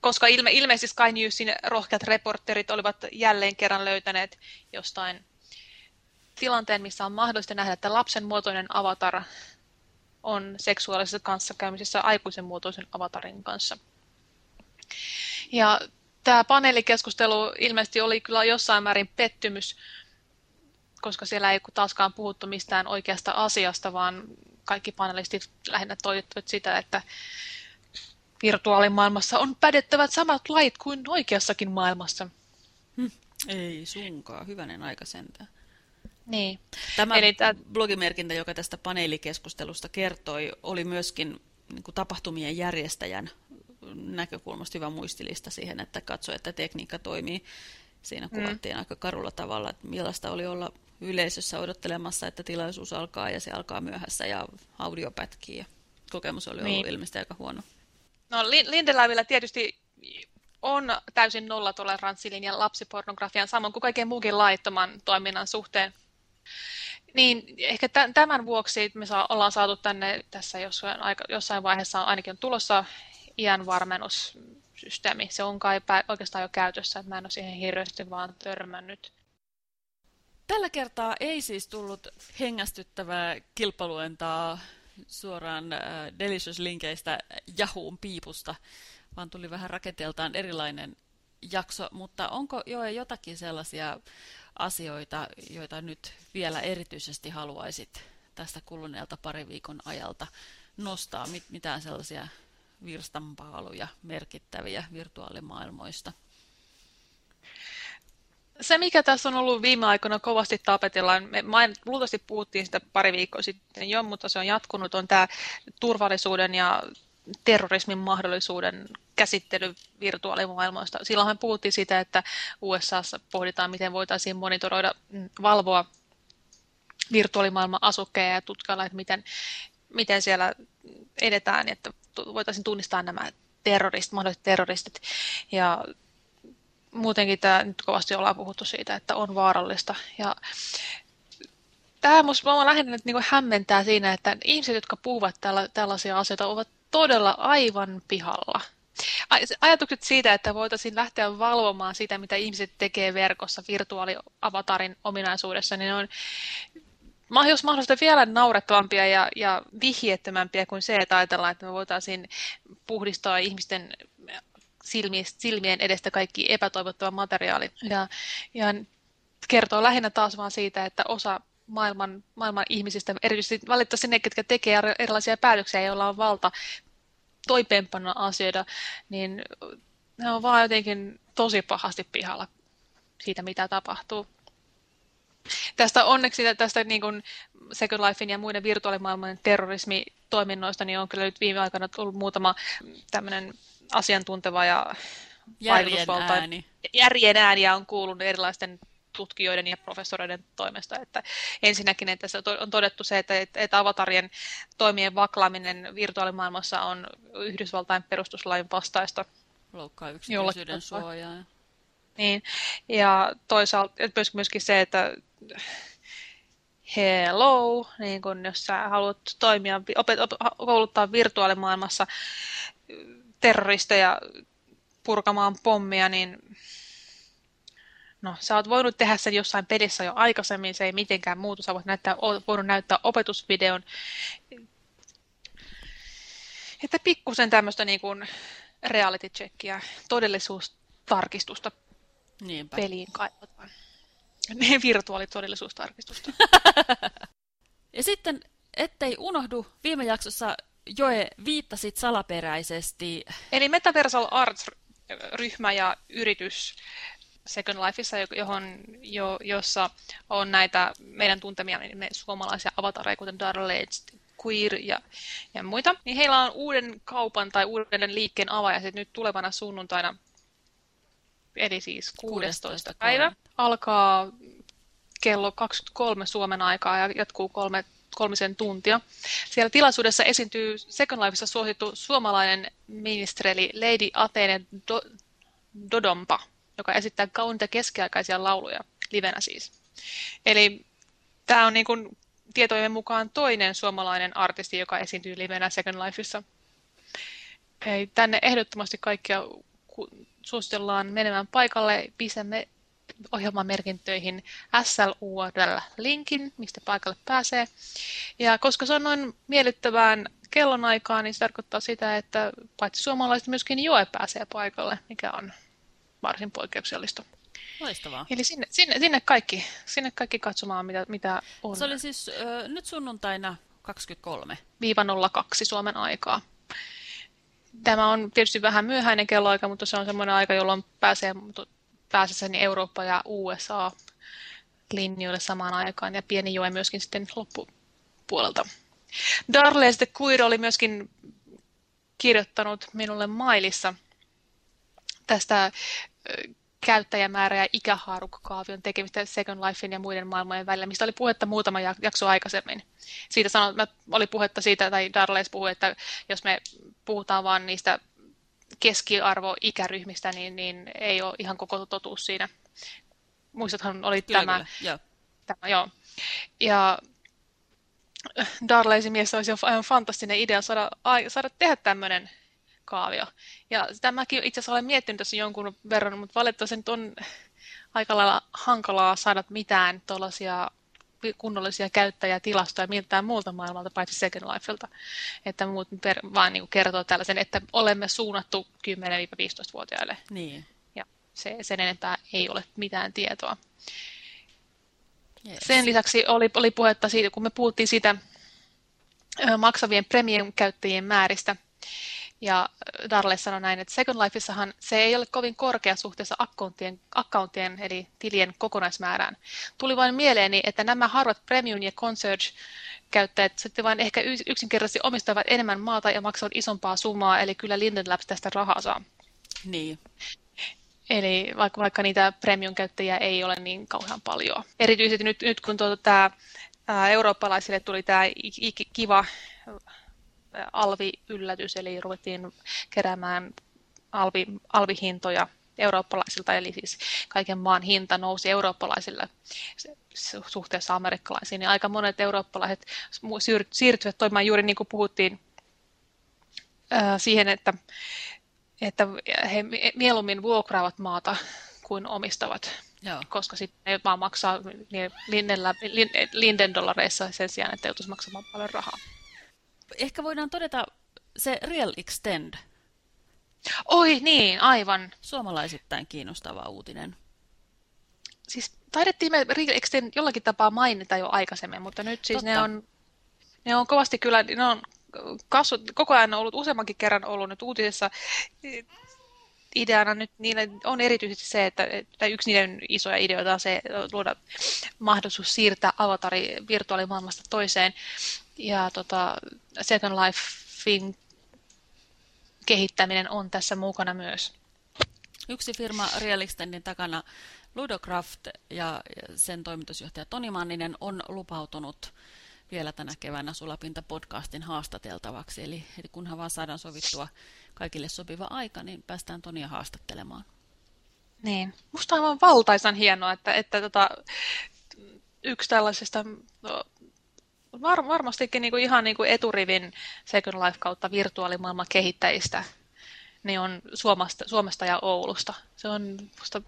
Koska ilme, ilmeisesti Sky Newsin rohkeat reporterit olivat jälleen kerran löytäneet jostain tilanteen, missä on mahdollista nähdä, että lapsen muotoinen avatar on seksuaalisessa kanssakäymisessä aikuisen muotoisen avatarin kanssa. Ja tämä paneelikeskustelu ilmeisesti oli kyllä jossain määrin pettymys, koska siellä ei taaskaan puhuttu mistään oikeasta asiasta, vaan kaikki panelistit lähinnä toivottivat sitä, että virtuaalimaailmassa on pädettävät samat lait kuin oikeassakin maailmassa. Ei sunkaan, hyvänen aika sentään. Niin. Tämä Eli tämä... blogimerkintä, joka tästä paneelikeskustelusta kertoi, oli myöskin niin kuin tapahtumien järjestäjän näkökulmasta hyvä muistilista siihen, että katsoi, että tekniikka toimii. Siinä mm. kuvattiin mm. aika karulla tavalla, että millaista oli olla yleisössä odottelemassa, että tilaisuus alkaa ja se alkaa myöhässä ja audio pätkii. Ja kokemus oli niin. ilmeisesti aika huono. No Lindelävillä tietysti on täysin nollatoleranssilinjan lapsipornografian samoin kuin kaiken muukin laittoman toiminnan suhteen. Niin, ehkä tämän vuoksi me saa, ollaan saatu tänne tässä jossain, aika, jossain vaiheessa ainakin on tulossa iän varmennussysteemi. Se on kai oikeastaan jo käytössä, että mä en ole siihen hirveästi vaan törmännyt. Tällä kertaa ei siis tullut hengästyttävää kilpaluentaa suoraan äh, Delicious-linkeistä Jahuun piipusta, vaan tuli vähän rakenteeltaan erilainen jakso, mutta onko jo jotakin sellaisia asioita, joita nyt vielä erityisesti haluaisit tästä kuluneelta pari viikon ajalta nostaa? Mit, mitään sellaisia virstanpaaluja merkittäviä virtuaalimaailmoista? Se, mikä tässä on ollut viime aikoina kovasti tapetilla, me luultavasti puhuttiin sitä pari viikkoa sitten jo, mutta se on jatkunut, on tämä turvallisuuden ja terrorismin mahdollisuuden käsittely virtuaalimaailmoista. Silloinhan puhuttiin siitä, että USAssa pohditaan, miten voitaisiin monitoroida, mm, valvoa virtuaalimaailman asukkeja ja tutkailla, että miten, miten siellä edetään, että voitaisiin tunnistaa nämä terroristit, mahdolliset terroristit. Ja muutenkin tämä nyt kovasti ollaan puhuttu siitä, että on vaarallista. Ja tämä minusta lähinnä nyt niin hämmentää siinä, että ihmiset, jotka puhuvat tällaisia asioita, ovat todella aivan pihalla. Ajatukset siitä, että voitaisiin lähteä valvomaan sitä, mitä ihmiset tekee verkossa virtuaaliavatarin ominaisuudessa, niin on jos mahdollista vielä naurettavampia ja, ja vihjettömämpiä kuin se, että ajatellaan, että me voitaisiin puhdistaa ihmisten silmien edestä kaikki epätoivottava materiaali. Ja, ja kertoo lähinnä taas vaan siitä, että osa maailman, maailman ihmisistä, erityisesti valitettavasti ne, ketkä tekee erilaisia päätöksiä, joilla on valta toipeenpanna asioita, niin ne on vaan jotenkin tosi pahasti pihalla siitä, mitä tapahtuu. Tästä onneksi tästä niin kuin Second Lifein ja muiden virtuaalimaailman terrorismitoiminnoista niin on kyllä nyt viime aikana ollut muutama tämmöinen asiantunteva ja järjen ääni. järjen ääniä on kuulunut erilaisten tutkijoiden ja professoreiden toimesta. Että ensinnäkin että on todettu se, että, että avatarien toimien vaklaaminen virtuaalimaailmassa on Yhdysvaltain perustuslain vastaista. Loukkaa yksityisyyden suojaa. Niin, ja toisaalta myöskin se, että hello, niin kun jos sä haluat toimia, opet, op, kouluttaa virtuaalimaailmassa terroristeja purkamaan pommia, niin no, sä oot voinut tehdä sen jossain pelissä jo aikaisemmin, se ei mitenkään muutu, sä voit näyttää, voinut näyttää opetusvideon. Että pikkusen tämmöistä niin kuin reality checkia, todellisuustarkistusta Niinpä. peliin kaivataan. Ne virtuaalitodellisuustarkistusta. ja sitten, ettei unohdu, viime jaksossa Joe viittasit salaperäisesti. Eli Metaversal Arts-ryhmä ja yritys Second Lifeissa, johon, jo, jossa on näitä meidän tuntemia me suomalaisia avatareja, kuten Dark Queer ja, ja muita, niin heillä on uuden kaupan tai uuden liikkeen avajaiset nyt tulevana sunnuntaina, eli siis 16. 16. päivä. Alkaa kello 23 Suomen aikaa ja jatkuu kolme, kolmisen tuntia. Siellä tilaisuudessa esiintyy Second Lifeissa suosittu suomalainen ministeri Lady Athene Do Dodompa, joka esittää kauniita keskiaikaisia lauluja, livenä siis. Eli tämä on niin kuin tietojen mukaan toinen suomalainen artisti, joka esiintyy livenä Second Lifeissa. Ei, tänne ehdottomasti kaikkia suositellaan menemään paikalle. Pistämme ohjelmamerkintöihin SLURL-linkin, mistä paikalle pääsee. Ja koska se on noin miellyttävään kellonaikaan, niin se tarkoittaa sitä, että paitsi suomalaiset myöskin Joe pääsee paikalle, mikä on varsin poikkeuksellista. Loistavaa. Eli sinne, sinne, sinne, kaikki, sinne kaikki katsomaan, mitä, mitä on. Se oli siis ö, nyt sunnuntaina 23. Viiva 02 Suomen aikaa. Tämä on tietysti vähän myöhäinen kelloaika, mutta se on semmoinen aika, jolloin pääsee pääsessäni Eurooppa ja USA linjoille samaan aikaan ja pieni joe myöskin sitten loppupuolelta. Darles de Queer oli myöskin kirjoittanut minulle mailissa tästä käyttäjämäärä- ja ikähaarukka-kaavion tekemistä Second Lifein ja muiden maailmojen välillä, mistä oli puhetta muutama jakso aikaisemmin. Siitä sanon, oli puhetta siitä, tai Darles puhui, että jos me puhutaan vain niistä keskiarvo-ikäryhmistä, niin, niin ei ole ihan koko totuus siinä. Muistathan oli kyllä, tämä, kyllä. tämä joo. Ja Darleisin mies olisi aivan fantastinen idea saada, saada tehdä tämmöinen kaavio. Ja sitä mäkin itse asiassa olen miettinyt tässä jonkun verran, mutta valitettavasti nyt on aika lailla hankalaa saada mitään tuollaisia kunnollisia käyttäjätilastoja miltään muulta maailmalta, paitsi Second Lifelta. Että muut per, vaan niin kertoo tällaisen, että olemme suunnattu 10-15-vuotiaille. Niin. Ja se, sen enempää ei ole mitään tietoa. Yes. Sen lisäksi oli, oli puhetta siitä, kun me puhuttiin siitä maksavien premium-käyttäjien määristä, Ja Darle sanoi näin, että Second Lifeissahan se ei ole kovin korkea suhteessa accountien, accountien eli tilien kokonaismäärään. Tuli vain mieleeni, että nämä harvat Premium ja Concierge käyttäjät sitten vain ehkä yksinkertaisesti omistavat enemmän maata ja maksavat isompaa summaa, eli kyllä Linden Labs tästä rahaa saa. Niin. Eli vaikka, vaikka niitä premium-käyttäjiä ei ole niin kauhean paljon. Erityisesti nyt, nyt kun tuota, tämä, ää, eurooppalaisille tuli tämä kiva alvi-yllätys, eli ruvettiin keräämään alvi, alvihintoja eurooppalaisilta, eli siis kaiken maan hinta nousi eurooppalaisille suhteessa amerikkalaisiin, niin aika monet eurooppalaiset siirtyvät toimimaan juuri niin kuin puhuttiin siihen, että, että he mieluummin vuokraavat maata kuin omistavat, Joo. koska sitten ne vaan maksaa niin linden dollareissa sen sijaan, että joutuisi maksamaan paljon rahaa. Ehkä voidaan todeta se Real Extend. Oi niin, aivan. Suomalaisittain kiinnostava uutinen. Siis taidettiin me Real Extend jollakin tapaa mainita jo aikaisemmin, mutta nyt siis ne on, ne on kovasti kyllä, ne on kasvut, koko ajan ollut useammankin kerran ollut nyt uutisessa ideana nyt niillä on erityisesti se, että, että yksi niiden isoja ideoita on se luoda mahdollisuus siirtää avatari virtuaalimaailmasta toiseen. Ja tota, Second Lifein kehittäminen on tässä mukana myös. Yksi firma Real Extendin takana, Ludocraft ja sen toimitusjohtaja Toni Manninen on lupautunut vielä tänä keväänä Sulapinta-podcastin haastateltavaksi. Eli, eli kunhan vaan saadaan sovittua kaikille sopiva aika, niin päästään Tonia haastattelemaan. Niin. Musta on aivan valtaisan hienoa, että, että tota, yksi tällaisesta no, var, varmastikin niin kuin ihan niin kuin eturivin Second Life kautta virtuaalimaailman kehittäjistä niin on Suomesta, Suomesta ja Oulusta. Se on musta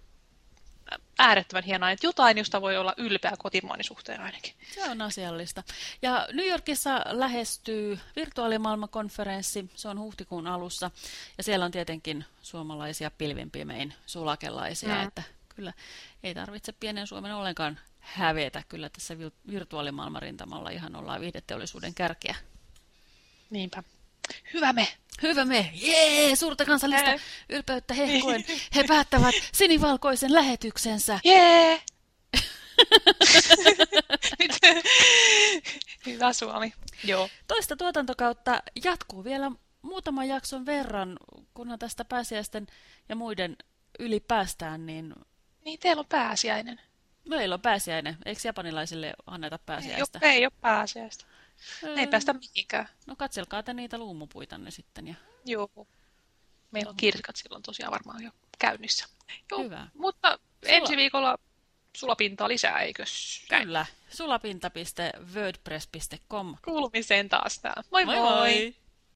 äärettömän hienoa, että jotain, josta voi olla ylpeä kotimaani suhteen ainakin. Se on asiallista. Ja New Yorkissa lähestyy virtuaalimaailmakonferenssi, se on huhtikuun alussa, ja siellä on tietenkin suomalaisia pilvinpimein sulakelaisia, mm. että kyllä ei tarvitse pienen Suomen ollenkaan hävetä. Kyllä tässä virtuaalimaailman rintamalla ihan ollaan viihdeteollisuuden kärkeä. Niinpä. Hyvä me! Hyvä me! Jee! Suurta kansallista ylpeyttä hehkuen. He päättävät sinivalkoisen lähetyksensä. Jee! Hyvä Suomi. Joo. Toista tuotantokautta jatkuu vielä muutaman jakson verran, kunhan tästä pääsiäisten ja muiden yli päästään, niin... Niin, teillä on pääsiäinen. Meillä on pääsiäinen. Eikö japanilaisille anneta pääsiäistä? Ei, ei ole pääsiäistä. Öö, ei päästä mihinkään. No katselkaa te niitä luumupuitanne sitten. Ja... Joo. Meillä on kirkat silloin tosiaan varmaan jo käynnissä. Joo, Hyvä. Mutta Sula... ensi viikolla sulapintaa lisää, eikö? Kyllä. Sulapinta.wordpress.com Kuulumiseen taas tää. Moi moi! moi. moi.